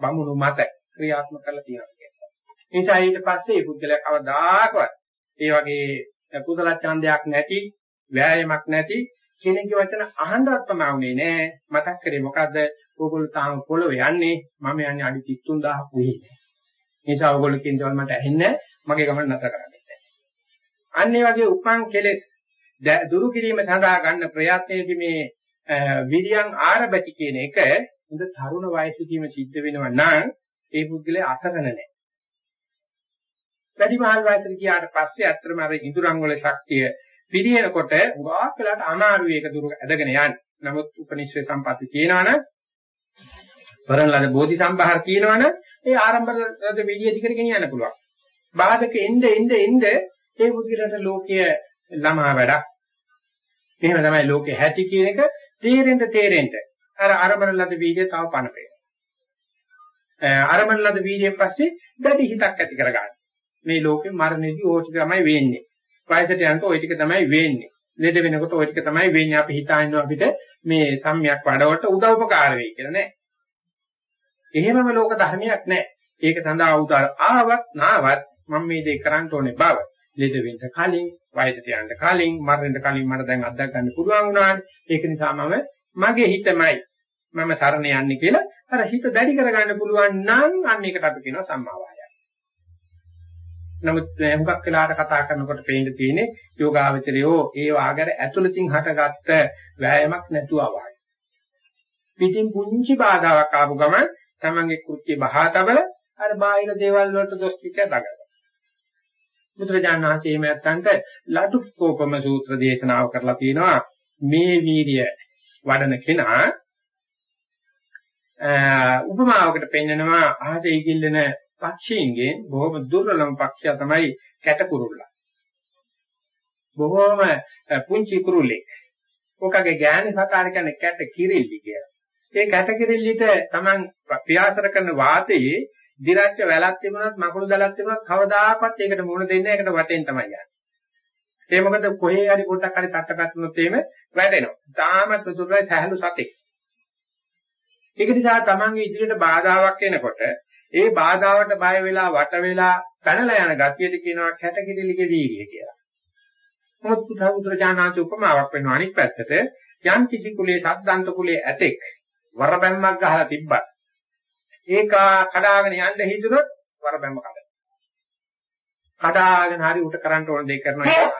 බමුණු මත ක්‍රියාත්මක කරලා තියෙනවා කියන්නේ. ඒ නිසා ඊට පස්සේ මේ පුද්ගලයා කවදාකවත් ඒ වගේ කුසල ඡන්දයක් නැති වෑයමක් නැති කෙනෙක්ගේ වචන අහන්නවත් ප්‍රමාණුනේ නෑ. මතක් කරේ මොකද්ද? ඕගොල්ලෝ තාම පොළොවේ යන්නේ. මම යන්නේ අඩි 33000ක් වෙයි ඒ නිසා ඕගොල්ලෝ කියන දේවල් මට ඇහෙන්නේ මගේ ගමන නැතර කරන්නේ අන්න ඒ වගේ උපන් කෙලෙස් දුරු කිරීම සඳහා ගන්න ප්‍රයත්නයේදී මේ විරියන් ආරබති කියන එක හොඳ තරුණ වයසදීම සිද්ධ වෙනවා නම් ඒ පුද්ගලයා අසරණ නැහැ වැඩිමහල් වයසට ගියාට පස්සේ අත්‍තරම අර ඉඳුරන් වල ශක්තිය පිළිහෙනකොට උගාක් වෙලාට අමාරු ඒක දුර ඇදගෙන යන්නේ. නමුත් උපනිශ්‍රේ සම්පatti තියෙනවනම් වරණලද බෝධි සම්භාර තියෙනවනම් ඒ ආරම්භලද විදිය දිගට ගෙනියන්න පුළුවන්. බාධක එnde එnde එnde ඒ බුද්ධිලට ලෝකයේ ළමා වැඩක්. එහෙම තමයි ලෝකේ හැටි කියන එක තේරෙන්න තේරෙන්න. අර ආරම්භලද විදිය තව පණපේ. ආරම්භලද විදිය පස්සේ දැඩි හිතක් ඇති කරගන්න. මේ ලෝකේ මරණයේදී ඕක තමයි වෙන්නේ. වයසට යනකොට ওই ටික තමයි වෙන්නේ. ලෙඩ වෙනකොට ওই ටික තමයි වෙන්නේ. අපි හිතාගෙන අපිට මේ සම්මියක් වඩවට උදව්පකාර වෙයි කියලා නෑ. එහෙමම ලෝක ධර්මයක් නෑ. ඒක සඳහා උදාර ආවත් නාවත් මම මේ දේ කරන්න ඕනේ බව. ලෙඩ වෙන්න කලින්, වයසට යන්න කලින්, මරණයට කලින් මට දැන් අත්දැක ගන්න පුළුවන් වුණානේ. ඒක නිසා මම මගේ හිතමයි මම සරණ යන්නේ කියලා අර හිත දැඩි කරගන්න පුළුවන් නම් අන්න ඒකට අපි කියනවා සම්මා නමුත් හුඟක් වෙලාවට කතා කරනකොට පේන්න තියෙන්නේ යෝගාවචරයෝ ඒ වාගර ඇතුළතින් හටගත්ත වෑයමක් නැතුව වාගේ. පිටින් පුංචි බාධාවක් ආපු ගමන් තමන්ගේ කෘත්‍ය බහා තබල අර බාහිර දේවල් වලට දොස් කික දගනවා. බුදුරජාණන් වහන්සේ මේ නැත්තන්ට ලදුක්කෝපම සූත්‍ර දේශනාව කරලා තියෙනවා මේ වීර්ය වඩන කෙනා උපමාවකට පෙන්නනවා අහසේ ඉගිල්ලෙන පක්ෂීන්ගෙන් බොහොම දුර්ලභම පක්ෂයා තමයි කැටකුරුල්ලා. බොහොම පුංචි කුරුල්ලෙක්. ඔකගේ ගෑණි සකාර කියන්නේ කැට කිරිල්ලි කියලා. ඒ කැට කිරිල්ලිට Taman ප්‍රයාසර කරන වාතයේ දිරච්ච වැලක් තිබුණත් මකුළු දලක් තිබුණත් කවදාකවත් ඒකට මුණ දෙන්නේ ඒකට වටෙන් තමයි යන්නේ. ඒ මොකද කොහේ හරි පොඩ්ඩක් හරි තට්ට පැතුනොත් එහෙම වැටෙනවා. තාමත් දුර්වල සහැල්ලු සතෙක්. ඒක නිසා තමන්ගේ ඉදිරියට බාධාවක් එනකොට ඒ බාධාවට බය වෙලා වට වෙලා පැනලා යන ගතියට කියනවා කැටකිරිලිගේ වීර්යය කියලා. මොහොත් පුදුරජානනාංශ උපමාවක් වෙනවා අනිත් පැත්තට යම් කිසි කුලේ සද්දන්ත කුලේ ඇතෙක් වරබැම්මක් ගහලා තිබ්බත් ඒක කඩාගෙන යන්න හිතුනොත් වරබැම්ම කඩනවා. කඩාගෙන හරි උට කරන්න ඕන දෙයක් කරනවා.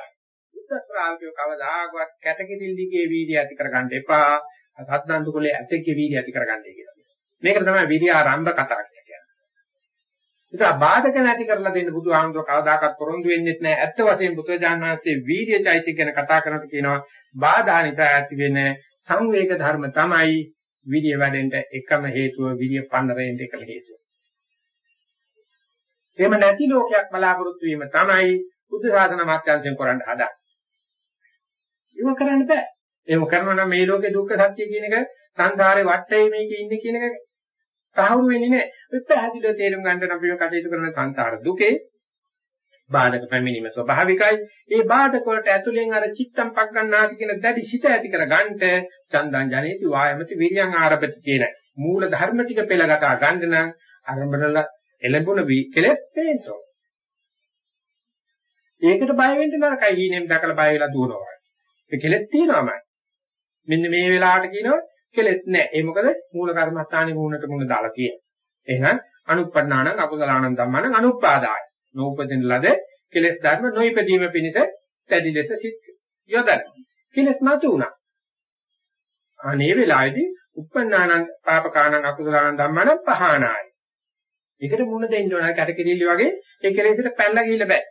බුද්ධ ශ්‍රාවකයෝ කවදාකවත් කැටකිරිලිගේ වීර්යය ඇති කරගන්න එපා. සද්දන්ත කුලේ ඇතෙක්ගේ වීර්යය ඇති කරගන්නයි කියලා. මේකට තමයි විරිය ආරම්භ කතා කියන්නේ. ඒක බාධක නැති කරලා දෙන්න බුදුහාමුදුර කවදාකවත් පොරොන්දු වෙන්නේ නැහැ. ඇත්ත වශයෙන්ම බුදුරජාණන් වහන්සේ වීර්යචෛසික ගැන කතා කරනකොට කියනවා බාධා නිසා ඇති වෙන සංවේග ධර්ම තමයි විරිය වැඩෙන්න එකම හේතුව විරිය පන්නරෙන්න එකම හේතුව. එහෙම නැති ලෝකයක් බලාපොරොත්තු වීම තමයි බුද්ධ ශාසන මාත්‍යංශයෙන් කරන්න හදන්නේ. ඒක කරන්න බෑ. එහෙම කරනවා නම් මේ ලෝකේ දුක්ඛ සත්‍ය කියන එක සංසාරේ වටේ මේකේ ඉන්නේ කියන එක තහවුරු වෙන්නේ නැහැ. ඒ පැහැදිලිව තේරුම් ගන්න නම් අපි කටයුතු කරන සංසාර දුකේ බාධක පැමිණීම ස්වභාවිකයි. ඒ බාධක වලට ඇතුලෙන් අර චිත්තම් පක් ගන්නාති කියන දැඩි සිත ඇති කර ගන්නට චන්දං ජනේති වායමති විරියං ආරභති කියන මූල ධර්ම ටික පෙළගතා ගන්න නම් අරඹනල එළඹුණ වී කෙලෙස් තේන්සෝ. ඒකට බය වෙන්න නරකයි හීනෙන් දැකලා බය වෙලා දුවනවා. ඒ කෙලෙස් තියෙනවාමයි. මෙන්න මේ වෙලාවට කියනවා කෙලෙස් නැහැ. ඒ මොකද මූල කර්මස්ථානේ මූණට මූණ දාලා තියෙනවා. එහෙනම් අනුප්පන්නාන අකුසලානං ධම්මාන අනුපාදාය. නෝපදින ලද කෙලෙස් ධර්ම නොයිපදීම පිණිස තැදි ලෙස සිත් යොදන. කෙලෙස් නැතු උනා. අනේ වෙලාවේදී උප්පන්නාන පාපකානං අකුසලානං ධම්මාන පහනායි. ඒකට මුණ දෙන්න ඕන කැටකිරීලි වගේ ඒ කෙලෙසට පැනලා ගිහිල්ලා බෑ.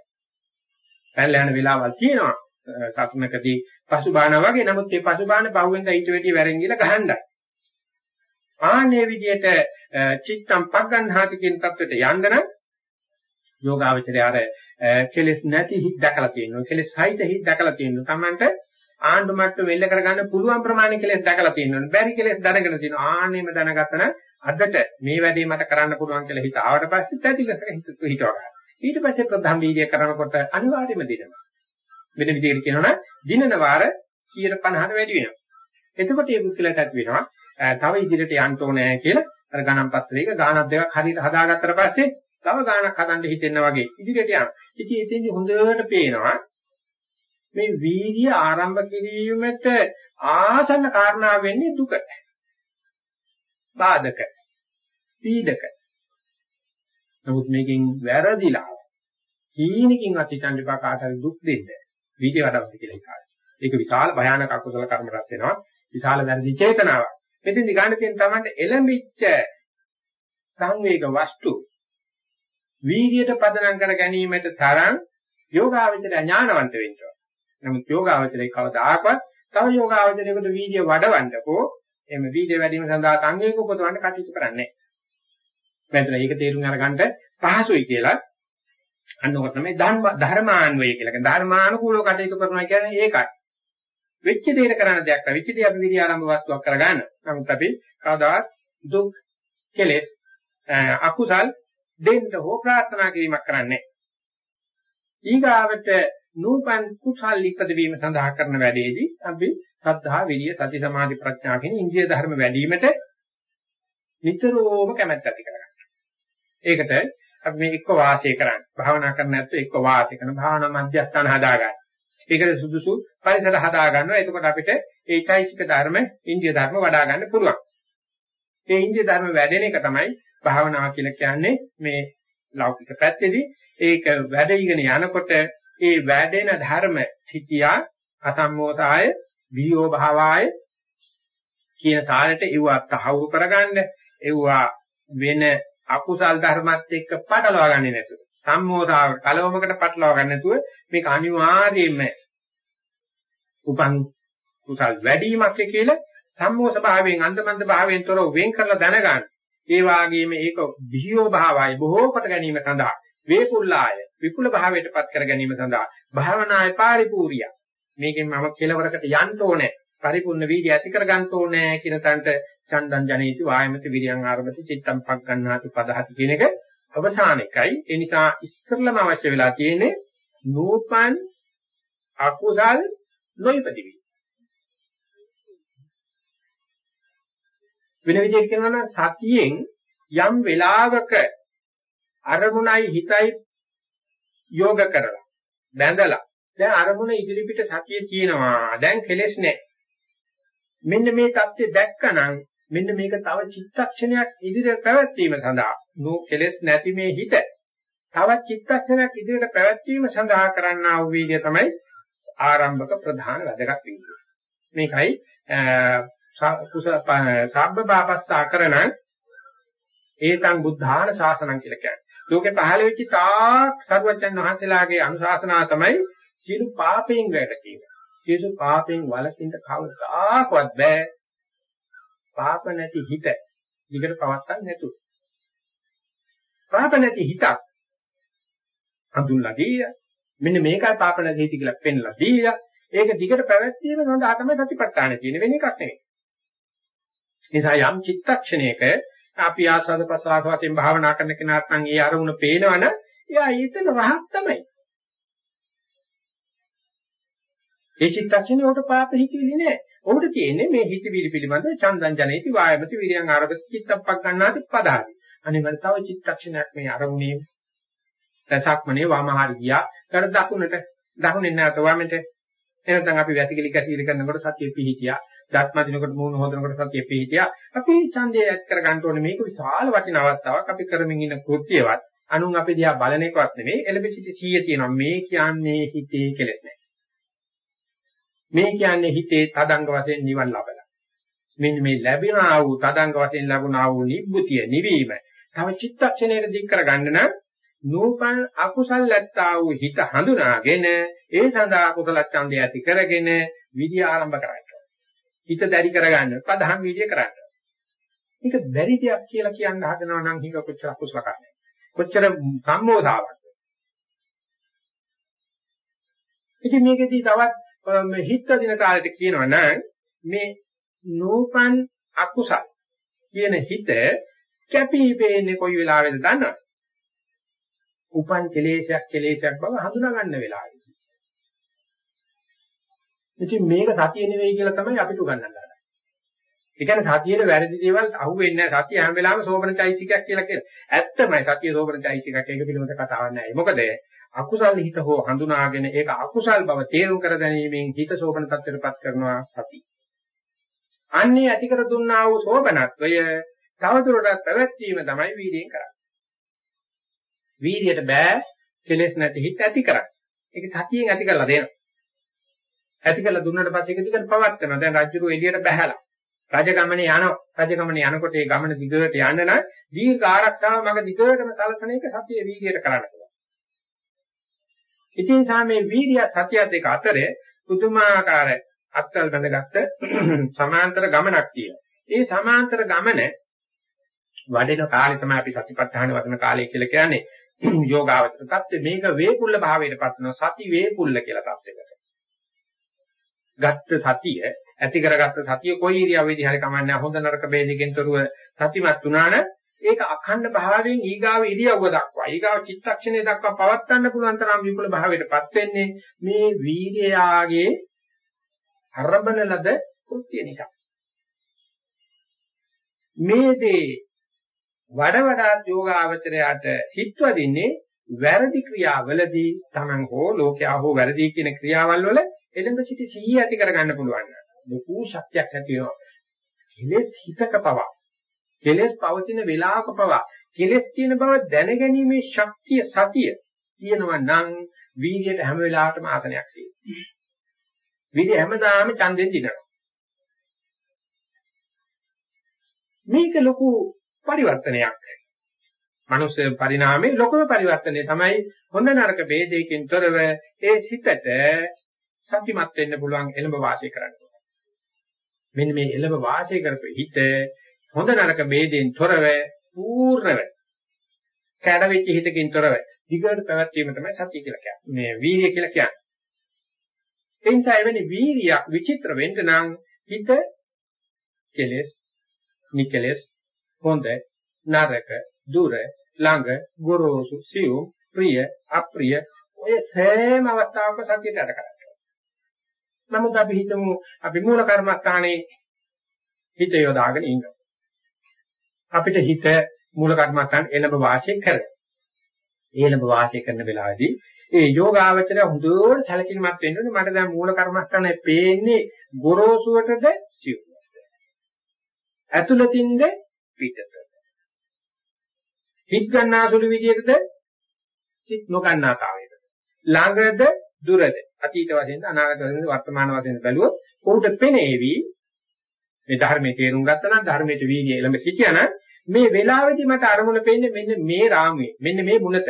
පැනලා යන වෙලාවල් තියෙනවා. සක්නකදී පසුබාන වගේ නමුත් මේ පසුබාන පහුවෙන්ද ඊට වෙටි වැරෙන්ගිලා ගහන්නයි. ආනේ විදියට චිත්තම් පග්ගන්හාති කියන තත්වයට යන්න නම් යෝගාවචරය අර කෙලෙස් නැති හිත් දැකලා තියෙනවා. කෙලෙස් සහිත හිත් දැකලා තියෙනවා. Tamanට ආණ්ඩු මට්ටු වෙල්ල කරගන්න පුළුවන් ප්‍රමාණය කෙලෙස් දැකලා තියෙනවා. බැරි කෙලෙස් දැනගෙන තියෙනවා. ආන්නේම දැනගත්තන අදට මේ වැඩේ මට කරන්න පුළුවන් කියලා හිත ආවට පස්සේ තැතිලසක හිත හිතව ගන්න. ඊට පස්සේ ප්‍රධාන වීර්ය කරනකොට අනිවාර්යයෙන්ම දිනනවා. වෙන විදිහකට කියනවනම් දිනන වාර 150ට වැඩි වෙනවා. එතකොට මේ පුද්ගලයාට ඇති වෙනවා තව ඉදිරියට යන්න ඕනේ කියලා අර ගණන් පත්‍රයක ගානක් දෙකක් හරියට හදාගත්තට පස්සේ තව ගානක් හදන්න හිතෙනා වගේ ඉදිරියට යනවා. ඉතින් එතෙන්දි හොඳට පේනවා මේ වීර්ය ආරම්භ කිරීමට ආසන්න කාරණා වෙන්නේ දුක. බාධක. පීඩක. නමුත් මේකෙන් වැරදිලා හීනකින් අතිචන්ඩ පාකාට දුක් දෙන්න. වීර්ය වඩවන්න කියලා හිතාගන්න. ඒක විශාල භයානක අකුසල කර්ම රැස් වෙනවා. විශාල වැරදි චේතනාවක්. මෙතෙන් දිගාන තියෙන තමන්ට එළඹිච්ච සංවේග වස්තු වීර්යයට පදනම් කර ගැනීමට තරම් යෝගාවචරය ඥානවන්ත වෙන්න ඕන. නමුත් යෝගාවචරය කවදාකවත් තව යෝගාවචරයකට වීර්ය වඩවන්නකෝ එimhe වීර්ය වැඩි වීම සඳහා සංවේග උපදවන්න කටයුතු කරන්නේ නැහැ. මෙතන ඒක තේරුම් අරගන්න පහසුයි කියලා අන්න ඔක තමයි ධර්මාන්වය කියලා. කියන්නේ ධර්මානුකූලව කටයුතු කරනවා කියන්නේ ඒකයි. වෙච්ච දෙයක කරන්න දෙයක් නැහැ. වෙච්ච දේ අපි විරි ආරම්භ වස්තුවක් කරගන්න. නමුත් අපි කවදාවත් දුක් කෙලෙස් අකුසල් දෙන්න හෝ ප්‍රාර්ථනා කිරීමක් කරන්නේ ඊගාවට නූපන් කුසල් ඉපදවීම සඳහා කරන වැඩේදී අපි සද්ධා විරිය සති සමාධි ප්‍රඥා කියන ඉන්ද්‍රිය ධර්ම වැඩිවීමට නිතරම කැමැත්ත ඇති කරගන්නවා. ඒකට අපි මේ එක්ක වාසය කරන්නේ. භාවනා කරන්න නැත්නම් එක්ක වාසය කරන භාවනා මධ්‍යස්ථාන හදාගන්න. ඒකට සුදුසු පරිසර හදා ගන්නවා. එතකොට අපිට ඒ චෛසික ධර්ම, ඉන්දිය ධර්ම වඩා ගන්න පුළුවන්. ඒ ඉන්දිය ධර්ම වැඩෙන එක තමයි භාවනාව කියලා කියන්නේ මේ ලෞකික පැත්තේදී ඒක වැඩ ඉගෙන යනකොට ඒ වැඩෙන ධර්ම හිතියා අසම්මෝසාය, වියෝ භාවාය කියන තාලෙට ඒවා තහවුරු කරගන්න, ඒවා වෙන අකුසල් ධර්මات එක්ක පටලවා ගන්නේ නැතුව සම්මෝධාව කලවමකට පටලවා ගන්න නැතුව මේක අනිවාර්යයෙන්ම උපන් කුසල් වැඩිවීමක් කියලා සම්මෝධ භාවයෙන් අන්දමන්ද භාවයෙන් තොරව වෙන් කරලා දැනගන්න. ඒ වාගේම ඒක බිහියෝ භාවයි බොහෝ කොට ගැනීම සඳහා වේකුල්ලාය විපුල භාවයටපත් කර ගැනීම සඳහා භාවනාය පරිපූර්ණිය. මේකෙන් මම කෙලවරකට යන්න ඕනේ. පරිපූර්ණ වීර්ය ඇති කර ගන්න ඕනේ කියන තැනට චන්දං ජනේති වායමති විරියං ආරම්භති චිත්තම් පග්ගණ්ණාති පදහති කියන එක අවසාන එකයි ඒ නිසා ඉස්සරලම අවශ්‍ය වෙලා තියෙන්නේ නූපන් අකුසල් නොයිපදිවි වෙන විදිහට කියනවා නම් සතියෙන් යම් වෙලාවක අරමුණයි හිතයි යෝග කරලා බැඳලා. දැන් අරමුණ ඉදිරිපිට සතිය තියෙනවා. දැන් කෙලෙස් නැහැ. මෙන්න මේ தත්ත්වය දැක්කනම් මෙන්න මේක තව චිත්තක්ෂණයක් ඉදිරියට පැවැත්වීම සඳහා නෝ කෙලස් නැති මේ හිත තවත් චිත්තක්ෂණයක් ඉදිරියට පැවැත්වීම සඳහා කරන්නා වූ වීර්ය තමයි ආරම්භක ප්‍රධාන වැදගත් වීර්ය. මේකයි කුස සබ්බ බාපස්සා කරන ඒතං බුද්ධාන ශාසනං කියලා කියන්නේ. ලෝකේ පහළ වෙච්ච තාක් සරුවචන් වහන්සේලාගේ අනුශාසනාව තමයි සියලු පාපයෙන් වැළකීම. සියලු පාපයෙන් වළකින්න කවදාකවත් බෑ. පාප නැති හිත විකට පවත්තක් නැතුව. පාප නැති හිතක් හඳුන්ලා දීලා මෙන්න මේකයි පාප නැති හිත කියලා පෙන්ලා දීලා ඒක දිගට පැවැත්වීම සඳහා තමයි සතිපට්ඨාන තියෙන වෙන එකක් නෙවෙයි. නිසා යම් චිත්තක්ෂණයක අපි ආස්වාද ප්‍රසආස වශයෙන් භාවනා කරන කෙනාට නම් ඒ අරමුණ පේනවනම් එයා ඊතන රහත් තමයි. ඒ චිත්තක්ෂණේ උට පාප හිතවිලි නෑ. උට තියෙන්නේ මේ හිතවිලි පිළිබඳ චන්දං ජනේති වායමති විරියං ආරබති චිත්තප්පක් ගන්නාති පදාති. අනිවාර්ය තව චිත්තක්ෂණයක් මේ අරමුණේ රසක්මනේ වමහාර ගියා. කර දකුණට දකුණෙන් නැවත වමට එනතන් අපි වැසිකිලි කැසිලි කරනකොට සතිය පිහිටියා. දත්ම දිනකොට මූණ හොදනකොට සතිය පිහිටියා. අපි ඡන්දය ඇත් කර ගන්න ඕනේ මේක විශාල වටින අවස්ථාවක්. අපි කරමින් ඉන්න කෘත්‍යවත් අනුන් අපි දිහා බලන එකවත් නෙමෙයි. එලෙබසිටි 100 තියෙනවා. මේ කියන්නේ හිතේ කෙලෙස් නැහැ. මේ කියන්නේ හිතේ තදංග වශයෙන් නිවන් ලබලා. මෙන්න මේ ලැබෙනා වූ තදංග වශයෙන් ලැබුණා වූ නිබ්බුතිය නිවීම. තව චිත්තක්ෂණයක දික් කරගන්න නම් නූපන් අකුසල් ලැත්තා වූ හිත හඳුනාගෙන ඒ සඳහා කුසල ඡන්දය ඇති කරගෙන විදි ආරම්භ කරගන්න. හිත දැරි කරගන්න. පදහම් විදිය කරන්න. මේක බැරි දෙයක් කියලා කියන්න හදනවා නම් හික කොච්චර අකුසල කරන්නේ. කොච්චර සම්මෝධාවක්. ඉතින් මේකෙදී තවත් හිත දින කාලෙට කියනවා නම් මේ නූපන් අකුසල් කියන හිත කැපී පෙනෙන්නේ කොයි වෙලාවෙද දන්නවද? උපන් කෙලේශයක් කෙලේශයක් බව හඳුනා ගන්න වෙලාවයි. ඉතින් මේක සතිය නෙවෙයි කියලා තමයි අපිට උගන්වන්නේ. ඒ කියන්නේ සතියේ වැරදි දේවල් අහුවෙන්නේ නැහැ. සතිය හැම වෙලාවෙම සෝබනචෛසිකයක් කියලා කියනවා. ඇත්තමයි සතිය සෝබනචෛසිකයක් ඒක පිළිබඳ කතාවක් නැහැ. මොකද අකුසල් හිත හෝ හඳුනාගෙන ඒක අකුසල් බව තේරුම් කර ගැනීමෙන් හිත සෝබන තත්ත්වයටපත් කරනවා සති. අන්නේ ඇති කර දුන්නා වූ සෝබනත්වය තවදුරටත් පැවැත්වීම තමයි වීර්යයෙන් කරන්නේ. වීර්යයට බෑ කෙලෙස් නැති හිත ඇති කරන්නේ. ඒක සතියෙන් ඇති කරලා දෙනවා. ඇති කරලා දුන්නාට පස්සේ ඒක දිගට පවත් කරනවා. දැන් රජුරු එළියට බහැලා. රජගමනේ යනවා. රජගමනේ යනකොට ඒ ගමන දිගට යන්න නම් දීර්ඝ ආරක්ෂාව මග දිගටම සලසන එක සතිය වීර්යයට කරන්න ඉතින් සා මේ වීර්ය සතිය දෙක අතරේ පුදුමාකාර අත්කල් බඳගත්ත සමාන්තර ගමනක් තියෙනවා. ඒ සමාන්තර ගමන වඩින කාලේ තමයි අපි සතිපට්ඨාන වඩන කාලය කියලා කියන්නේ. යෝගාවචර தත්ත්වය මේක වේකුල්ල භාවයට පත් වෙනවා සති වේකුල්ල කියලා தත්ත්වයකට. ගත්ත සතිය ඇති කරගත්ත සතිය කොයි ඉරියව්වේදී හරි කමන්නේ හොඳ නරක බේදකින්තරුව සතිමත් වුණා නම් ඒක අඛණ්ඩ භාවයෙන් ඊගාව ඉරියව්ව දක්වා ඊගාව චිත්තක්ෂණය දක්වා පවත්වන්න පුළුවන් තරම් විපුල භාවයටපත් වෙන්නේ මේ වීර්යයාගේ අරබන ලද කෘත්‍ය නිසා මේ දේ වඩ වඩාත් යෝගාවචරයට හිත්වදින්නේ වැරදි ක්‍රියාවලදී Taman හෝ ලෝකයා හෝ වැරදි කියන ක්‍රියාවල් වල එළඹ සිටි සිහිය ඇති කරගන්න පුළුවන්. ලොකු ශක්තියක් ඇති වෙනවා. කෙලෙස් හිතක පවා. කෙලෙස් පවතින වේලාවක පවා. කෙලෙස් තියෙන බව දැනගැනීමේ ශක්තිය සතිය කියනවා නම් වීර්යයට හැම වෙලාවකටම ආසනයක් තියෙනවා. වීර්ය හැමදාම ඡන්දෙන් දිනනවා. මේක ලොකු පරිවර්තනයක්. මනුස්ස පරිණාමයේ ලොකුම පරිවර්තනය තමයි හොඳ නරක ભેදයකින් තොරව ඒ සිතට සතිමත් වෙන්න පුළුවන් එළඹ වාසය කරන්න. මෙන්න මේ එළඹ වාසය කරපු හිත හොඳ නරක ભેදයෙන් තොරව පූර්ණව කැඩවෙච්ච හිතකින් තොරව දිගට පැවැත්වීම තමයි සතිය කියලා කියන්නේ. මේ වීර්ය කියලා කියන්නේ. ඒ නිසා එවැනි වීර්යයක් විචිත්‍ර වෙන්න නම් හිත කෙලෙස්, නිකලෙස්, හොඳ නරක දුර ළඟ ගොරෝසු සියුම් ප්‍රිය අප්‍රිය ඔය සෑම අවස්ථාවක සතියට අඩ කරගන්නවා. නමුත් අපි හිතමු අපි මූල කර්මස්ථානයේ හිත යොදාගෙන ඉන්නවා. අපිට හිත මූල කර්මස්ථාන එළඹ වාසය කරනවා. එළඹ වාසය කරන වෙලාවේදී ඒ යෝගාවචරය හොඳට සැලකිලිමත් වෙන්න ඕනේ මට දැන් මූල කර්මස්ථානේ පේන්නේ ගොරෝසුවටද සියුම්වටද. ඇතුළතින්ද පිටත. හිත ගන්නාසුළු විදියටද සිත් නොගන්නාතාවයටද ළඟද දුරද අතීත වශයෙන්ද අනාගත වශයෙන්ද වර්තමාන වශයෙන්ද බැලුවොත් උන්ට පෙනේවි මේ ධර්මයේ තේරුම් ගත්තා නම් ධර්මයේ වීර්යය එළඹ සිටියන මේ වෙලාවේදී මට අරමුණ පෙන්නේ මෙන්න මේ රාමුවේ මෙන්න මේ මුලත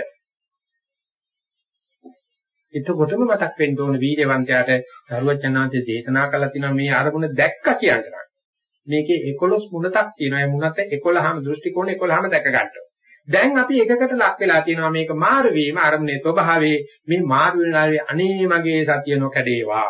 එතකොටම මතක් වෙන්න ඕන වීර්යවන්තයාට සරුවචනාන්තේ දේශනා කළා තියෙනවා මේ අරමුණ දැක්ක කියනවා. මේකේ 11 මුණතක් තියෙනවා. ඒ මුණත 11ම දෘෂ්ටි කෝණ 11ම දැක ගන්නවා. දැන් අපි එකකට ලක් වෙලා තියෙනවා මේක මාරු වීම අරමුණේ ස්වභාවයේ මේ මාරු වෙනාවේ අනේ මගේ සතිය නොකඩේවා.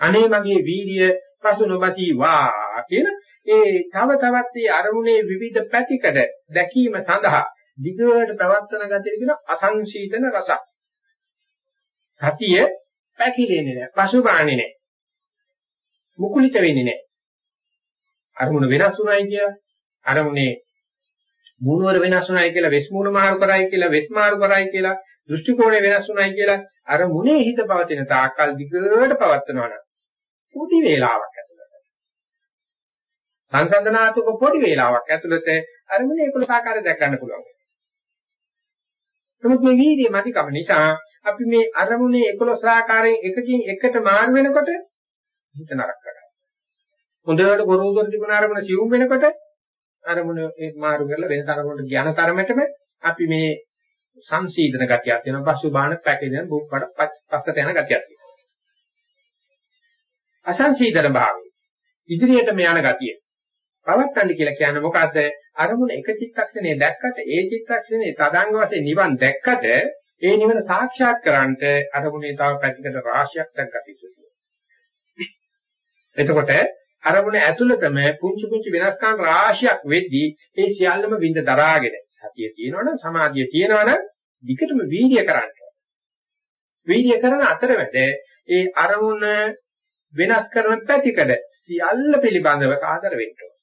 අනේ මගේ වීර්ය පසු නොබතීවා කියන ඒ තව තවත් මේ අරමුණේ විවිධ පැතිකඩ දැකීම සඳහා දිගට ප්‍රවර්තන ගතිය කියන අසංශීතන රසක්. සතිය පැකිලෙන්නේ නැහැ. පසුබාන්නේ නැහැ. මුකුලිත වෙන්නේ නැහැ. අරමුණ වෙනස් වුණයි කිය අරමුණේ මූණවර වෙනස් වුණයි කියලා වෙස් මූණ මාරු කරයි කියලා වෙස් මාරු කරයි කියලා දෘෂ්ටි කෝණය වෙනස් වුණයි කියලා අර මුනේ හිත පවතින තාක්කල් දිගට පවත්නවා නම් පොඩි වේලාවක් ඇතුළත සංසන්දනාත්මක පොඩි වේලාවක් ඇතුළත අර මුනේ 11 ආකාරය දැක් ගන්න පුළුවන්. නමුත් මේ වීර්යය මතිකම නිසා අපි මේ අරමුණේ 11 ආකාරයෙන් එකකින් එකට මාරු වෙනකොට හිත නරක කරගන්නවා. හොඳට ගොරෝසුර තිබුණ අරමුණ සිවුම් වෙනකොට අරමුණ ඒ මාරු කරලා වෙන තරමකට ඥාන තරමටම අපි මේ සංසීදන ගතියක් තියෙනවා. පසු බාහන පැකේජන් බුක්කට පස්සට යන ගතියක් තියෙනවා. අසංසීදන භාවය. ඉදිරියටම යන ගතිය. පවත්තන්න කියලා කියන්නේ මොකද්ද? අරමුණ එක චිත්තක්ෂණේ දැක්කට ඒ චිත්තක්ෂණේ තදංග වශයෙන් නිවන් දැක්කට ඒ නිවන සාක්ෂාත් කරන්නට අරමුණේ තව පැතිකඩ රාශියක් දැක්ගත යුතුයි. එතකොට අරමුණ ඇතුළතම පුංචි පුංචි වෙනස්කම් රාශියක් වෙද්දී ඒ සියල්ලම විඳ දරාගෙන සතිය තියෙනවනම් සමාධිය තියෙනවනම් විකටම වීර්ය කරන්න. වීර්ය කරන අතරමැද ඒ අරමුණ වෙනස් කරන පැතිකඩ සියල්ල පිළිබඳව සාදර වෙන්න ඕන.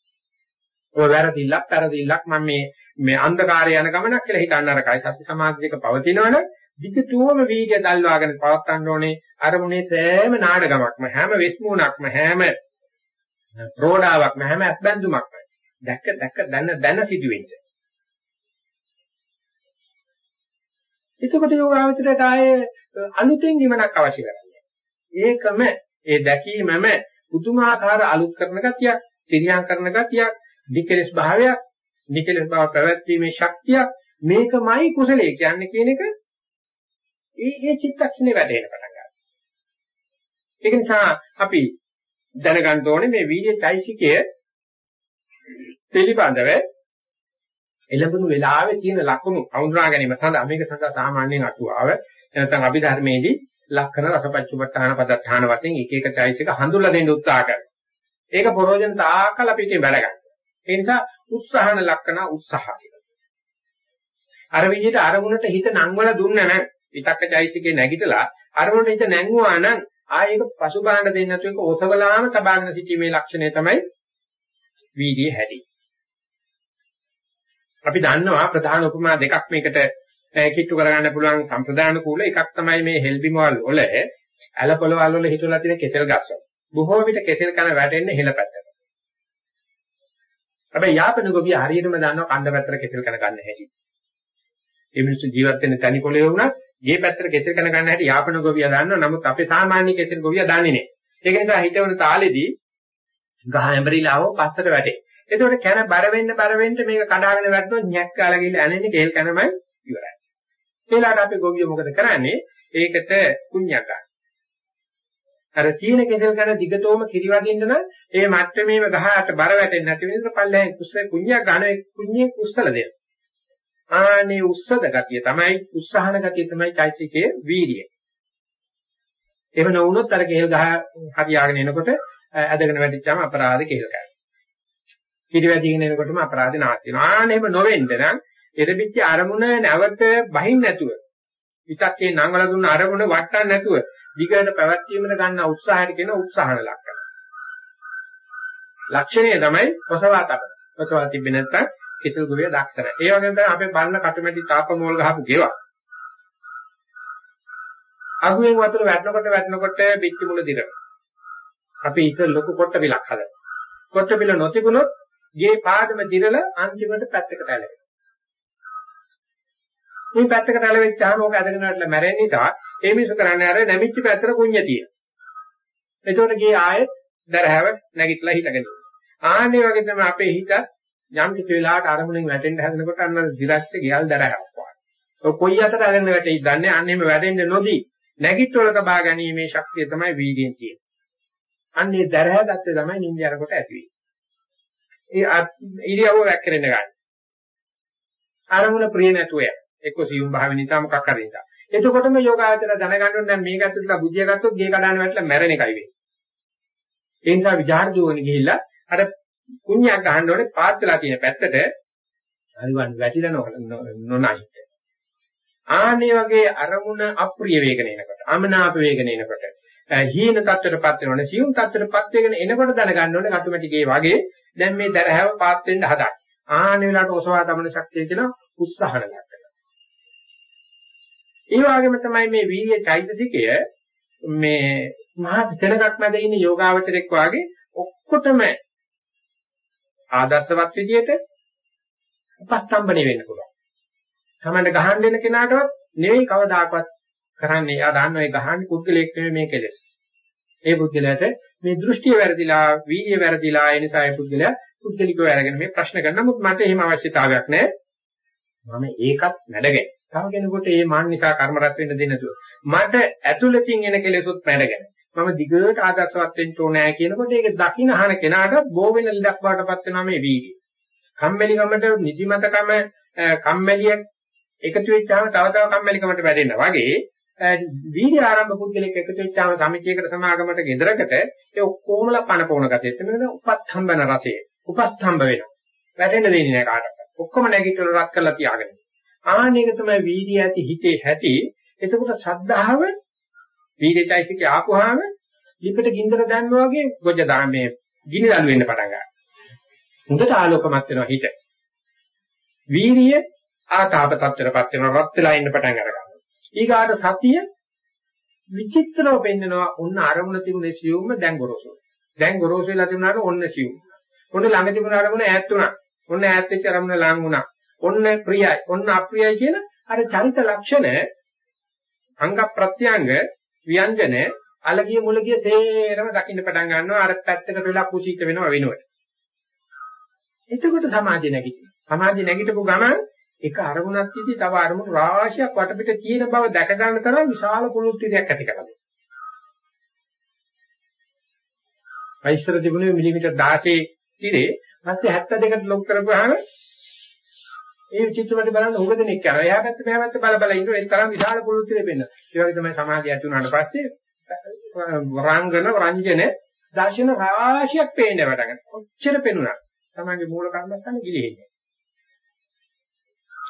ඔය වැරදිල්ලක්, පෙරදිල්ලක් මම මේ මේ අන්ධකාරය යන ගමනක් කියලා හිතන්න අරකයි සත්‍ය සමාධි දෙක පවතිනවනම් විකටුවම වීර්ය දල්වාගෙන පවත්වන්න ඕනේ අරමුණේ සෑම නාඩගමක්ම හැම වෙස්මුණක්ම හැම ප්‍රෝඩාවක්ම හැම අත්බැඳුමක්ම දැක්ක දැක්ක දැන දැන සිදුවෙන්න. එතකොට යෝගාවචරයට ආයේ අලුතෙන් නිවනක් අවශ්‍ය කරන්නේ. ඒකම ඒ දැකීමම පුදුමාකාර අලුත් කරන ගතියක්, පිරියම් කරන ගතියක්, නිකලස් භාවයක්, නිකලස් භාව පැවැත්වීමේ ශක්තියක් මේකමයි කුසලයේ කියන්නේ කියන එක ඒ ඒ චිත්තක්ෂණේ වැඩෙන පටන් ගන්නවා. ඒක නිසා අපි දැනගන්න ඕනේ මේ වීර්ය චෛසිකය පිළිබඳව එළඹුණු වෙලාවේ තියෙන ලක්ෂණ අඳුනා ගැනීම සඳහා මේක සඳහා සාමාන්‍යයෙන් අටුවාව නැත්නම් අභිධර්මයේදී ලක්ෂණ රසපච්චුපට්ඨාන පදත්තාන වශයෙන් එක එක චෛසික හඳුල්ලා දෙන්න උත්සාහ කරනවා. ඒක ප්‍රෝජන තාකල පිටින් වැඩ ගන්න. ඒ නිසා උත්සාහන ලක්ෂණ උත්සාහ කියලා. අර විදිහට අරමුණට හිත නංවල දුන්න නම් විතක්ක චෛසිකේ නැගිටලා අරමුණට හිත නැංගුවා නම් ආයෙක පසුබාහන දෙන්නේ නැතු එක ඔසවලාම තබාගෙන සිටීමේ ලක්ෂණය තමයි වීර්යය හැටි. අපි දන්නවා ප්‍රධාන උපමා දෙකක් මේකට කිට්ටු කරගන්න පුළුවන් සම්ප්‍රදාන කූල එකක් තමයි මේ හෙල්බිමවල් වල ඇලපොළවල් වල හිටවලා තියෙන කෙසෙල් ගස්. බොහෝ විට කෙසෙල් කන වැටෙන්නේ හෙල පැත්තට. හැබැයි යාපන ගොවිය හරියටම දන්නවා කණ්ඩ පැත්තට කෙසෙල් කන ගන්න හැටි. ඒ මිනිස්සු ජීවත් වෙන තනි පොළේ වුණත් ගේ පැත්තට කෙසෙල් කන ගන්න හැටි යාපන ගොවියා දන්නවා. නමුත් අපේ සාමාන්‍ය කෙසෙල් ගොවියා දන්නේ නැහැ. ඒක නිසා හිතවන තාලෙදී ගහ ඇඹරිලාව පස්සට වැටේ. ඒකෝට කන බර වෙන්න බර වෙන්න මේක කඩාගෙන වැටුනොත් nyක් කාලා ගිහලා ඇනෙන්නේ කේල් කනමයි ඉවරයි. ඒලාට අපි ගොවියෝ මොකද කරන්නේ? ඒකට කුණ්‍යක් ගන්න. අර තීන කෙසෙල් කන දිගටම කිරිවදින්න නම් ඒ මට්ටමේම ගහකට බර වැටෙන්නේ නැති වෙනස පල්ලෙන් කුස්සේ කුණ්‍යක් ගන්න ඒ කුණ්‍යේ කුස්සල දෙන්න. ආනේ උස්සද ගතිය තමයි උත්සාහන ගතිය තමයි චෛතසිකයේ වීර්යය. එහෙම නොවුනොත් අර කෙහෙල් ගහ හරියාගෙන එනකොට ඇදගෙන වැටිච්චාම අපරාධ කෙහෙල් ගහයි. පිටිවැදීගෙන එනකොටම අපරාධ නාස්ති වෙනවා. ආනේ එහෙම නොවෙන්න නම් එරෙබිච්ච අරමුණ නැවත බහින් නැතුව විතක්කේ නංගල දුන්න අරමුණ වටන්න නැතුව දිගට පැවැත්වීමට ගන්න උත්සාහයට කියන උත්සාහන ලක්ෂණ. ලක්ෂණය තමයි ඔසවා තබන. ඔසවා තිබෙන්නේ නැත්නම් කිසිල් ගුලිය දක්ෂ නැහැ. ඒ වගේම තමයි අපේ බල්ල කටුමැටි තාපමෝල් ගහපු ගෙවක්. අගුවෙන් වතුර වැටෙනකොට වැටෙනකොට පිටි මුල දිරනවා. අපි ඉත ලොකු කොට විලක් හදලා. කොට විල නොතිබුණොත් ගේ පාදම දිරලා අන්තිමට පැත්තකට ඇලෙනවා. මේ පැත්තකට ඇලෙච්චාම ඕක ඇදගෙන යන්න මැරෙන නිසා ඒ මිනිස්සු කරන්නේ අර නැමිච්ච පැත්තට කුණ්‍යතිය. එතකොට ගියේ ආයෙත් දරහව නැගිටලා හිටගෙන. ආන්නේ වගේ තමයි අපේ හිත යම් කිසි වෙලාවකට අරමුණෙන් වැටෙන්න හදනකොට අන්න දිගස්ත ගියල් දරහක් වань. ඔය කොයි අතට අරගෙන වැටෙයි දන්නේ අන්න එහෙම වැටෙන්න නොදී නැගිටවලක බා ගැනීමේ ශක්තිය තමයි වීගෙන් තියෙන්නේ. අන්නේ දරහ ගත්තේ තමයි නිින්ජරකට ඇති වෙන්නේ. ඒ ඉරියව්ව වැක්කරෙන්න ගන්න. අරමුණ ප්‍රිය නැතුව යන. එක්ක සියුම් භාව නිසා මොකක් හරි නිසා. එතකොටම යෝගාචර දැනගන්න ඕනේ දැන් මේක ඇතුළට බුද්ධිය ගත්තොත් ගේ කඩන වැටලා මැරෙන එකයි වෙන්නේ. ඒ නිසා විචාර දුවගෙන ගිහිල්ලා අර කුණ්‍යක් ගහන්න ඕනේ පාත් වෙලා තියෙන පැත්තට හරිවන් වැටිලා නොනයි. ආන්නේ වගේ අරමුණ අප්‍රිය වේගන එනකොට, අමනාප වේගන එනකොට, හීන තත්ත්වයටපත් වෙනවනේ, සියුම් තත්ත්වයටපත් වෙගෙන එනකොට දැනගන්න ඕනේ කටුමැටිගේ වගේ දැන් මේ දරහැව පාත් වෙන්න හදා. ආන්නේ වෙලාවට ඔසවා තමන ශක්තිය කියන උත්සාහන ගන්නවා. ඒ වගේම තමයි මේ වීර්ය චෛතසිකය මේ මහා විතරක් මැද ඉන්න යෝගාවචරෙක් වාගේ ඔක්කොටම ආදර්ශවත් විදියට උපස්තම්බණය වෙන්න පුළුවන්. තමන්ට ගහන්න දෙන කෙනාටවත් නෙවෙයි කවදාකවත් කරන්නේ. එයා දන්නවා ඒ ගහන්නේ පුද්ගලයෙක් නෙවෙයි මේ කෙලෙස්. ඒ පුද්ගලයාට මේ දෘෂ්ටිය වැරදිලා, වීර්ය වැරදිලා ඒ නිසා ඒ පුද්ගලයා පුද්ගලිකව අරගෙන මේ ප්‍රශ්න කරන නමුත් මට එහෙම අවශ්‍යතාවයක් නැහැ. මම ඒකත් නැඩගෙන. තව කෙනෙකුට මේ මාන නිසා කර්ම රැස් වෙන්න දෙන්න නෑ. මට ඇතුළතින් එන කෙලෙසුත් නැඩගෙන. මම දිගට ආදර්ශවත් වෙන්න ඕනෑ කියනකොට ඒක දකින්න අහන කෙනාට බෝ වෙන ලඩක් වඩටපත් වෙනවා මේ වීර්යය. කම්මැලිකමට නිදිමතකම කම්මැලිය එකතු වෙච්චාම තව තව කම්මැලිකමට වැඩෙනවා වගේ වීර්ය ආරම්භ පුද්ගලෙක් එකතු වෙච්චාම සමිතියකට සමාගමකට ගෙදරකට ඒ ඔක්කොමලා පණ පොණ ගතිය. එතන උපස්තම්බන රසය. උපස්තම්බ වෙනවා. වැටෙන්න දෙන්නේ නැහැ කාටවත්. ඔක්කොම නැගිටලා රත් කරලා තියාගෙන. ආනේක තමයි වීර්ය ඇති හිතේ ඇති. එතකොට ශ්‍රද්ධාව වීර්යයිසිකේ ආපුවාම ලිපට ගින්දර දැම්මා වගේ ගොජ දාමේ ගිනි දළු වෙන්න පටන් ගන්නවා. හොඳට ආලෝකමත් වෙනවා හිත. වීර්ය ආතාප තත්ත්වයටපත් වෙනවා රත් වෙලා ඉන්න පටන් අරගන්නවා. ඊගාට සතිය විචිත්‍රව පෙන්නනවා ඔන්න අරමුණ තිබුණේ සියුම්ම දැන් ගොරෝසු. දැන් ගොරෝසු වෙලා තිබුණාට ඔන්න සියුම්. ඔන්න ළඟ තිබුණ අරමුණ ඈත් වුණා. ඔන්න ඈත් වෙච්ච අරමුණ ලඟ වුණා. ඔන්න ප්‍රියයි. ඔන්න අප්‍රියයි කියන අර චරිත ලක්ෂණ අංග ප්‍රත්‍යංග ව්‍යංජන අලගිය මුලගිය තේරම දකින්න පටන් ගන්නවා අර පැත්තකට වෙලා කුසීත වෙනවා වෙනවට. එතකොට සමාධිය නැගිටිනවා. සමාධිය නැගිටපු ගමන් එක අරමුණක් තියදී තව අරමුණු රාශියක් වටපිට තියෙන බව දැක ගන්න තරම් විශාල පුළුත්තියක් ඇති කරගන්නවා. වයිස්තර තිබුණේ මිලිමීටර් 16 ඉරේ පස්සේ 72කට ලොක් කරපුවාම ඒ චිත්‍රපටි බලන්න උග දෙනෙක් යනවා. එයා පැත්ත මෙහා පැත්ත බල බල ඉන්නවා. ඒ තරම් විශාල පුළුත්තිරේ පෙන්න. ඒ වගේ තමයි සමාධිය ඇති වුණාට පස්සේ වරංගන රංජන දර්ශන රාශියක් පේන්න පටන් ගන්නවා. කොච්චර පෙනුණා. තමන්ගේ මූල කර්මස්ථාන ගිලිහෙන්නේ.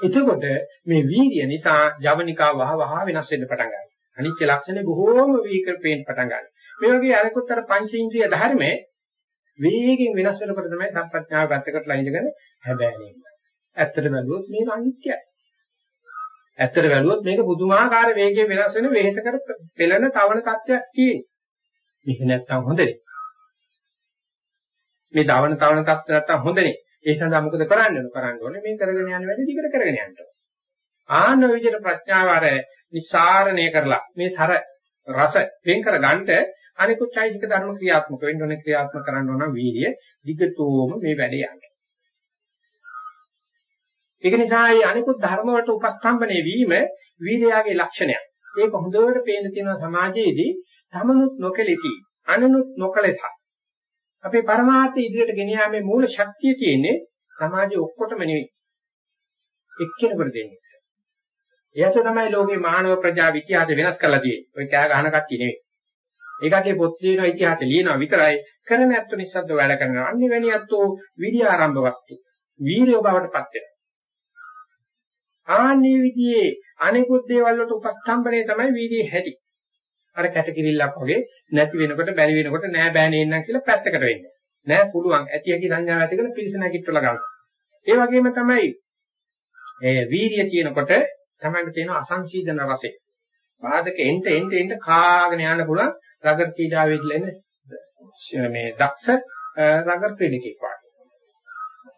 එතකොට මේ වීර්ය නිසා ජවනිකා වහ වහ වෙනස් වෙන්න පටන් ගන්නවා. අනිත්‍ය ලක්ෂණේ බොහෝම වීකර පේන්න පටන් ගන්නවා. මේ වගේ අරකුත් අර පංචේන්ද්‍රිය ධර්මයේ වේගෙන් වෙනස් වෙනකොට තමයි සම්ප්‍රඥාව ගතකට ලයින්ගෙන හැබෑනේ. ඇත්තට බැලුවොත් මේක අනිත්‍යයි. ඇත්තට බැලුවොත් මේක පුදුමාකාර වේගයෙන් වෙනස් වෙන වෙහෙස කර පෙළෙන තවන තත්ත්වයක් තියෙනවා. මේක නැත්තම් හොඳනේ. මේ දවන තවන තත්ත්ව නැත්තම් හොඳනේ. ඒ සඳහා මොකද කරන්න ඕන? කරන්න ඕනේ මේ කරගෙන යන වැඩි දිගට කරගෙන යන්න ඕන. ආන්න විදිහට ප්‍රඥාව අර නිසාරණය කරලා මේ තර රස වෙන් කර ගන්නට අනිකුත් චෛතික ධර්ම ක්‍රියාත්මක වෙන්න ඕනේ ක්‍රියාත්මක කරන්න ඕන වීර්ය දිගටම මේ වැඩේ යන්න. ඒක නිසා මේ අනිකුත් ධර්ම වලට උපස්තම්භණය වීම වීර්යාගේ ලක්ෂණයක්. ඒක හොඳට පේන තියෙනවා සමාජයේදී තමනුත් නොකෙලෙති අනනුත් නොකලෙත අපේ පරමාර්ථය ඉදිරියට ගෙන යාමේ මූල ශක්තිය තියෙන්නේ සමාජයේ ඔක්කොටම නෙවෙයි. එක්කෙනෙකුට දෙන්නේ. එයාට තමයි ලෝකේ මානව ප්‍රජා ඉතිහාසය වෙනස් කරලා තියෙන්නේ. ඔය කෑ ගහන කට්ටිය නෙවෙයි. ඒකගේ පොත් ලියන ඉතිහාසය ලියනවා විතරයි කරන ඇත්ත නිසද්ද වැඩ කරනවා. අන්නේ වැනි අත්ෝ විරිය ආරම්භ වස්තු. වීරිය බවට පත් වෙනවා. ආන්නේ විදිහේ අනිකුත් දේවල් වලට උපස්තම්භණය තමයි වීර්යයේ හැටි. අර කැටකිරිල්ලක් වගේ නැති වෙනකොට බැරි වෙනකොට නෑ බෑ නේන්නම් කියලා පැත්තකට වෙන්නේ. නෑ පුළුවන් ඇති හැකි සංඥාව ඇති කරන පිරිස නැගිටලා ගන්න. ඒ වගේම තමයි ඒ වීර්ය කියනකොට තමයි තියෙන අසංසීදන රසය. බාධක එන්ට එන්ට එන්ට කාගෙන යන්න පුළුවන් රගර් කීඩාවේ ඉන්න මේ දක්ෂ රගර් ක්‍රීඩකෙක් වගේ.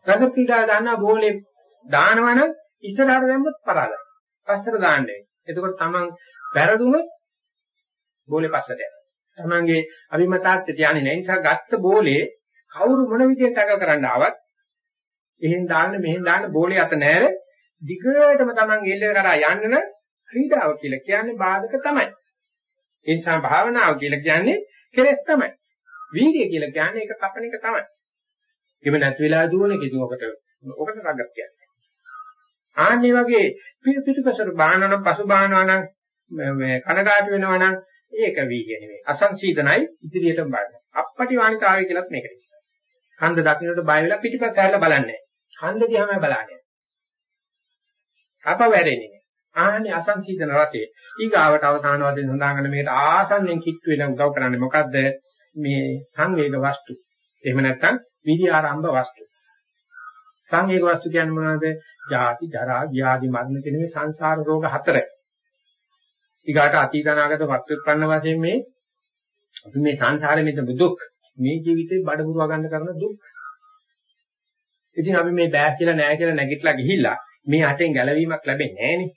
රගර් කීඩාව දාන්න බෝලේ දානවනම් ඉස්සරහට දැම්මොත් පරාදයි. පස්සට දාන්නේ. එතකොට Taman වැරදුනොත් බෝලේ පස්සට යනවා. Tamanගේ අභිමතාර්ථයට යන්නේ නැහැ. නිසා ගත්ත බෝලේ කවුරු මොන විදියට ටැකල් කරන්න ආවත් එහෙන් දාන්න මෙහෙන් දාන්න බෝලේ අත නෑර දිගටම Taman එල්ල කරා යන්න නම් ක්‍රීඩාව කියලා කියන්නේ බාධක තමයි. ඒ නිසා භාවනාව කියලා කියන්නේ කෙලස් තමයි. වීර්ය කියලා කියන්නේ ඒක කපන එක තමයි. එහෙම නැති වෙලා දුවන කිදුවකට ඔකට රගක් කියන්නේ. ආන්නේ වගේ පිටිපසට බාහනනම් පසු බාහනවා නම් මේ කනගාටු වෙනවා නම් ඒක වීර්ය නෙවෙයි. අසංසීතනයි ඉදිරියටම බලනවා. අපපටි වාණිතාවය කියලත් මේකට කියනවා. කන්ද දකින්නට බය වෙලා පිටිපස්ස හැරලා බලන්නේ. කන්ද දිහාම බලන්නේ. අප වැරෙන්නේ නෑ. ආන්නේ අසංසීතන රසය. ඊගාවට අවසාන වශයෙන් සඳහන් කරන මේකට ආසන්නෙන් කිට්ටු වෙන උදව් කරන්නේ මොකද්ද? මේ සංවේග වස්තු. එහෙම නැත්නම් විදි ආරම්භ වස්තු. සංවේග වස්තු කියන්නේ මොනවද? ජාති, ජරා, ව්‍යාධි, මරණ කියන මේ සංසාර රෝග හතර. ඊගාට අතීත අනාගත වත්ත්‍ත්පන්න වශයෙන් මේ අපි මේ සංසාරෙ මෙතන දුක් මේ ජීවිතේ බඩමුරුවා ගන්න කරන දුක්. ඉතින් අපි මේ බෑ කියලා නෑ කියලා නැගිටලා ගිහිල්ලා මේ අතෙන් ගැලවීමක් ලැබෙන්නේ නෑනේ.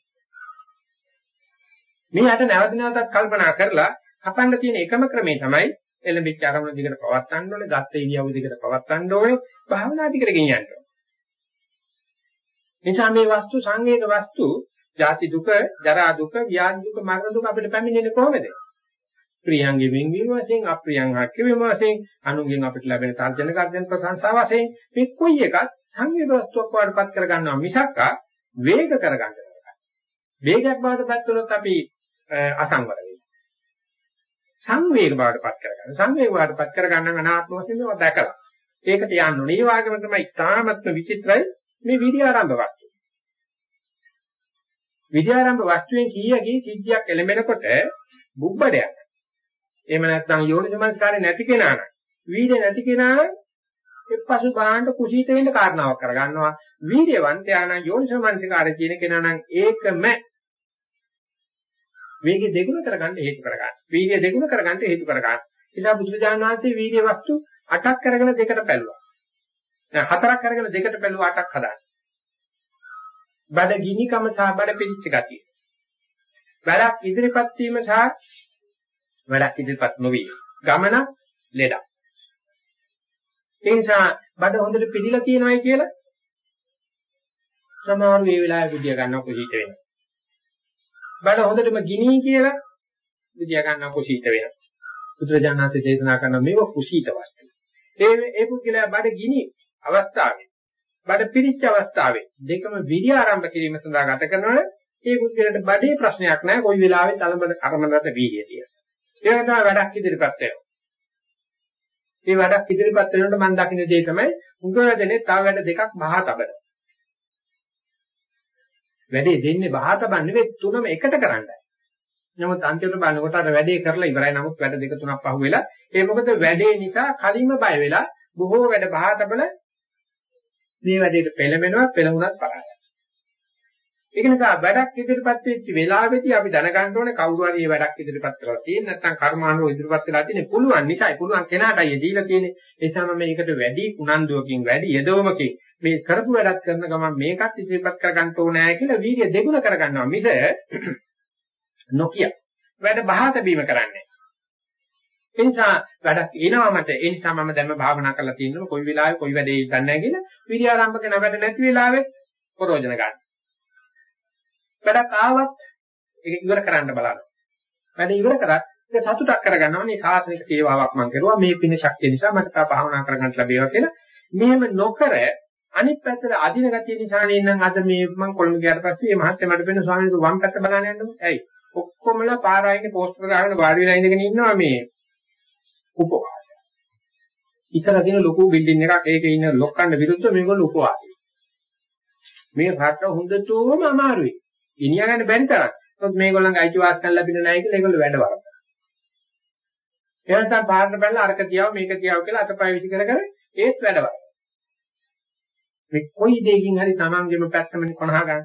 මේ අත නැවත නැවතත් කල්පනා කරලා හපන්න තියෙන එකම ක්‍රමේ තමයි එළඹිච්ච අරමුණ දිගට පවත්වන්න ඕනේ, ගත්ත ඉරියව්ව දිගට පවත්වන්න ඕනේ, භාවනා දිගට ගෙනියන්න ඕනේ. නිසා මේ වස්තු සංවේග වස්තු, ජාති දුක, ජරා දුක, ව්‍යාධි දුක, මරණ දුක අපිට පැමිණෙන්නේ කොහොමද? ප්‍රියංගේ වෙන්වීම වශයෙන්, අප්‍රියං හක්කවීම වශයෙන්, අනුගෙන් අපිට ලැබෙන තර්ජන ගර්ජන ප්‍රශංසා වශයෙන් මේ කොයි එකත් සංවේග වස්තුවක් වඩපත් කර ගන්නවා මිසක් වේග කර ගන්නවා. වේගයක් බවට පත් වුණොත් අපි අසංවර වෙනවා. සංවේග බවටපත් කරගන්න. සංවේග බවටපත් කරගන්න අනාත්ම වශයෙන් මේවා දැකලා. ඒකට යන්න ඕනේ. ඒ වගේම තමයි ඉතාමත්ම විචිත්‍රයි මේ විද්‍ය ආරම්භ වස්තු. විද්‍ය ආරම්භ වස්තුවෙන් කීයකී සිද්ධියක් එළඹෙනකොට බුබ්බඩයක්. එහෙම නැත්නම් යෝනිසමස්කාරය නැති කෙනා නම් වීර්ය නැති කෙනා නම් එපසු බාහන්න කුසීත වෙන්න කාරණාවක් කරගන්නවා. වීර්යවන්තයා නම් යෝනිසමස්කාරය කියන කෙනා නම් ඒකම වේගය දෙගුණ කරගන්න හේතු කරගන්න. වීර්ය දෙගුණ කරගන්න හේතු කරගන්න. ඒ නිසා බුදුරජාණන් වහන්සේ වීර්ය වස්තු 8ක් කරගෙන දෙකට පැළුවා. දැන් හතරක් කරගෙන දෙකට පැළුවා 8ක් හදාන්න. බඩ ගිනිකම සහ බඩ පිළිච්ච ගතිය. වැඩක් ඉදිරිපත් වීම සහ වැඩක් ඉදිරිපත් නොවි. ගමන ලෙඩක්. ඒ නිසා බඩ හොඳට පිළිලා තියෙනවයි කියලා සමහර මේ වෙලාවේ බුදිය ගන්නව කොහේට වෙනවා. බඩ හොඳටම ගිනි කියලා විද්‍යා ගන්න කුසීත වෙනවා. බුදුරජාණන්සේ දේශනා කරන මේව කුසීත වස්තු. ඒ ඒ පුද්ගලයා බඩ ගිනි අවස්ථාවේ බඩ පිරිච්ච අවස්ථාවේ දෙකම විරිය ආරම්භ කිරීම සඳහා ගත කරනවනේ ඒ පුද්ගලයාට බඩේ ප්‍රශ්නයක් නැහැ කොයි වෙලාවෙ තලබල කර්මනත වීර්යය තියෙන. ඒක තමයි වැඩක් ඉදිරිපත් වෙනවා. මේ වැඩක් ඉදිරිපත් වෙනකොට මම දකින්න දේ තමයි උගවැදනේ තව වැඩ දෙකක් බහා තබනවා. වැඩේ දෙන්නේ බහතබන් නෙවෙයි තුනම එකට කරන්නයි. නමුත් අන්තිමට බලනකොට අර වැඩේ කරලා ඉවරයි. නමුත් වැඩ දෙක තුනක් පහු වෙලා ඒ මොකද වැඩේ නිසා කලින්ම බය වෙලා බොහෝ වැඩ බහතබල මේ වැඩේට පෙළඹෙනවා පෙළඹුණත් පරාදයි. ඒක නිසා වැඩක් ඉදිරිපත් වෙච්ච වෙලාවෙදී අපි දැනගන්න ඕනේ කවුරු හරි මේ වැඩක් ඉදිරිපත් කරලා තියෙන නැත්නම් කර්මානුව ඉදිරිපත් වෙලා තියෙන පුළුවන් නිසායි. පුළුවන් කෙනාටයි දීලා තියෙන්නේ. ඒ නිසා මම මේකට වැඩි උනන්දුවකින් වැඩි යදවමකින් මේ කරපු වැඩක් කරන ගමන් මේකත් ඉදිරිපත් කරගන්න ඕනේ කියලා වීර්ය දෙගුණ කරගන්නවා. මිස නොකිය. වැඩ බහත බීම කරන්නේ. ඒ නිසා වැඩක් එනවා මට. ඒ නිසා මම දැන් භාවනා කරලා තියෙනවා. කොයි වෙලාවෙ කොයි වැඩේ දන්නේ නැහැ කියලා විරිය ආරම්භ කරන වැඩ නැති වෙලාවෙත් ප්‍රයෝජන ගන්න. වැඩක් ආවත් ඒක ඉවර කරන්න බලන්න. වැඩ ඉවර කරත් ඒක සතුටක් කරගන්නවා. මේ සාසනික සේවාවක් මම කරුවා. මේ පින ශක්තිය නිසා මට තා භාවනා කරගන්න ලැබේවා කියලා. මෙහෙම නොකර අනිත් පැත්තට අදින ගතිය නිසා නේනම් අද මේ මම කොළඹ ගියාට පස්සේ මේ මහත්ය මට වෙන ස්වාමීන් වහන්සේ වම් පැත්ත බලන්න යන්න ඇයි? ඔක්කොමලා පාරායිනේ පෝස්ටර් ගහගෙන වාඩි වෙලා ඉඳගෙන ඉන්නවා මේ. උපවාසය. ඉතල දින ලොකු බිල්ඩින් එකක් ඒකේ ඉන්න ලොක්කන්න විරුද්ධව මේගොල්ලෝ උපවාසය. මේ රට හොඳටම අමාරුයි. ගෙනියා ගන්න බැරි තරම්. මොකද මේගොල්ලන්ගේ අයිතිවාසිකම් ලැබෙන්නේ නැහැ කියලා ඒගොල්ලෝ වැඩ වරනවා. ඒ නැත්නම් පාරට බැලලා අරක තියාව මේක තියාව කියලා අතපය විසි කර කර ඒත් වැඩ වරනවා. මේ කොයි දෙයකින් හරි Tamanගෙම පැත්තම කොනහ ගන්න.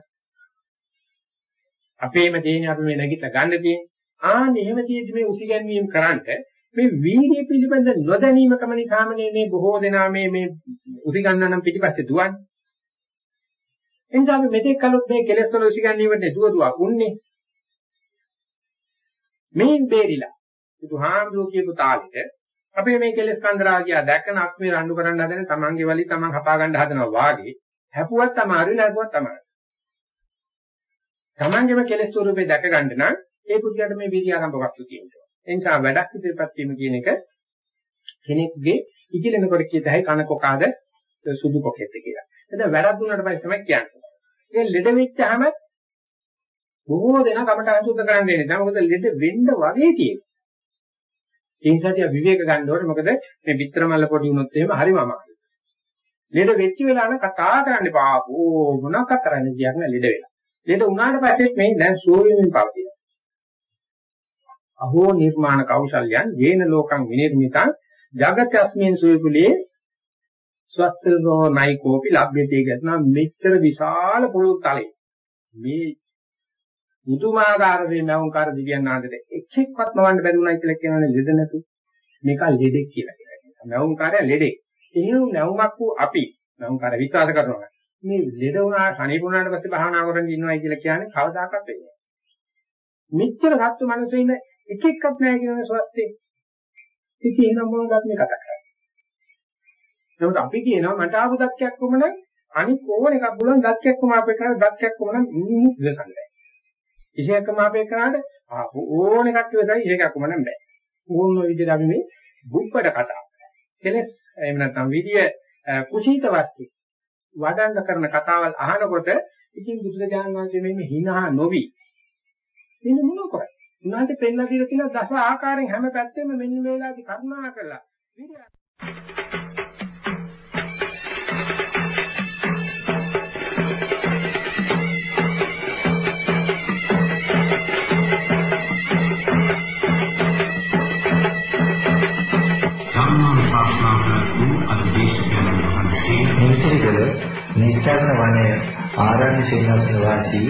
අපේම දේනේ අපි මේ නැගිට ගන්න තියෙන්නේ. ආන් එහෙම තියෙද්දි මේ උසිගැන්වීම කරන්ට මේ වීර්ය පිළිබඳ නොදැනීමකම නිසාමනේ මේ බොහෝ දෙනා මේ මේ උසිගන්නනම් පිටිපස්සේ දුවන්නේ. එනිසා අපි මෙතෙක් කලොත් මේ කෙලෙස් වල උසිගැන්වීමට දුව දුව උන්නේ. මේන් බේරිලා. බුදුහාමුදුරුවෝ කියපු තාලෙට අපි මේ කෙලෙස් කන්දරාගියා දැකන අපි රණ්ඩු කරන්න හදන තමන්ගේ වලි තමන් හපා ගන්න හදනවා වාගේ හැපුවත් අමාරුයි නැපුවත් අමාරුයි. Tamangeම කෙලෙස් ස්වරූපේ දැක ගන්න නම් ඒ පුද්ගලයාට මේ විරිය ආරම්භ වස්තු තියෙනවා. ඒ නිසා වැඩක් ඉදිරියපත් වීම කියන එක කෙනෙක්ගේ ඉගිලෙනකොට කියත හැකි කන කොකාද සුදු කොකෙත් කියලා. එතන වැඩක් දුන්නාට පස්සේ තමයි කියන්නේ. ඒ ලෙඩ වෙච්චාම බොහෝ දෙනා කමට අසුද්ධ කරන්නේ නැහැ. මොකද ලෙඩ වෙන්න වගේ තියෙනවා. ඒ නිසා තියා විවේක ගන්න ඕනේ. මොකද මේ පිටර මල්ල පොඩි වුණොත් එහෙම හරිම අමාරුයි. ලෙඩ වෙච්ච වෙලාවන කතා කරන්න එපා. ඕ මොනවක් කරන්නේ කියන්නේ ලෙඩ වෙලා. ලෙඩ වුණාට පස්සේ මේ දැන් සෝයෙමින් පවතින. අහෝ නිර්මාණ කෞශල්‍යයන් යේන ලෝකං විනිර්මිතං జగත්‍යස්මින් සෝයකුලේ ස්වස්තරෝ නයිකෝපි ලබ්ධිතේ කියනවා මෙච්චර විශාල පොළොව තලේ මේ මුතුමාකාර දේ නවුන්කාර දිව්‍යන් ආන්දට එක් එක්වත් නවන්න බැරි වුණා කියලා කියනවනේ ලෙඩ නැතු. මේක ලෙඩෙක් කියලා කියනවා. නවුන්කාරය ලෙඩෙක්. එහෙනම් නවුමක් වූ අපි නවුන්කාර විශ්වාස කරනවා. මේ ලෙඩ වුණා සනීප වුණාට පස්සේ භාවනා කරගෙන ඉන්නවයි කියලා කියන්නේ කවදාකවත් වෙන්නේ නැහැ. මෙච්චර සත්තු මිනිස්සු ඉන්න එක එක්කත් නැහැ කියන ස්වස්තේ ඉතින් එහෙනම් මොනවද මේ කතා කරන්නේ නමුත් අපි කියනවා මට ආපු දක්යක් කොමන අනික ඕන එකක් බලන් දක්යක් කොම අපේ කරා දක්යක් කොමන මිනිහු ඉලසන්නේ. ඉෂයක්ම අපේ කරාට ඕන එකක් ඉවසයි ඒකක් කොමන බෑ. ඕන විදිහට අපි මේ බුබ්බඩ කතා. කෙලස් එහෙම නැත්නම් විදිය කුසීත වස්තු වඩන්න කරන කතාවල් අහනකොට ඉතින් බුදුරජාණන් වහන්සේ මේ හිනහා නොවි මෙන්න මොන කරන්නේ? උනාට පෙන්නලා දීලා තියෙන දස ආකාරයෙන් හැම පැත්තෙම මෙන්න මේ වෙලාවේදී කරුණා කරලා. විදිය මේකේකල නිස්සාරණ වනයේ ආරණ්‍ය සේනාසන වාසී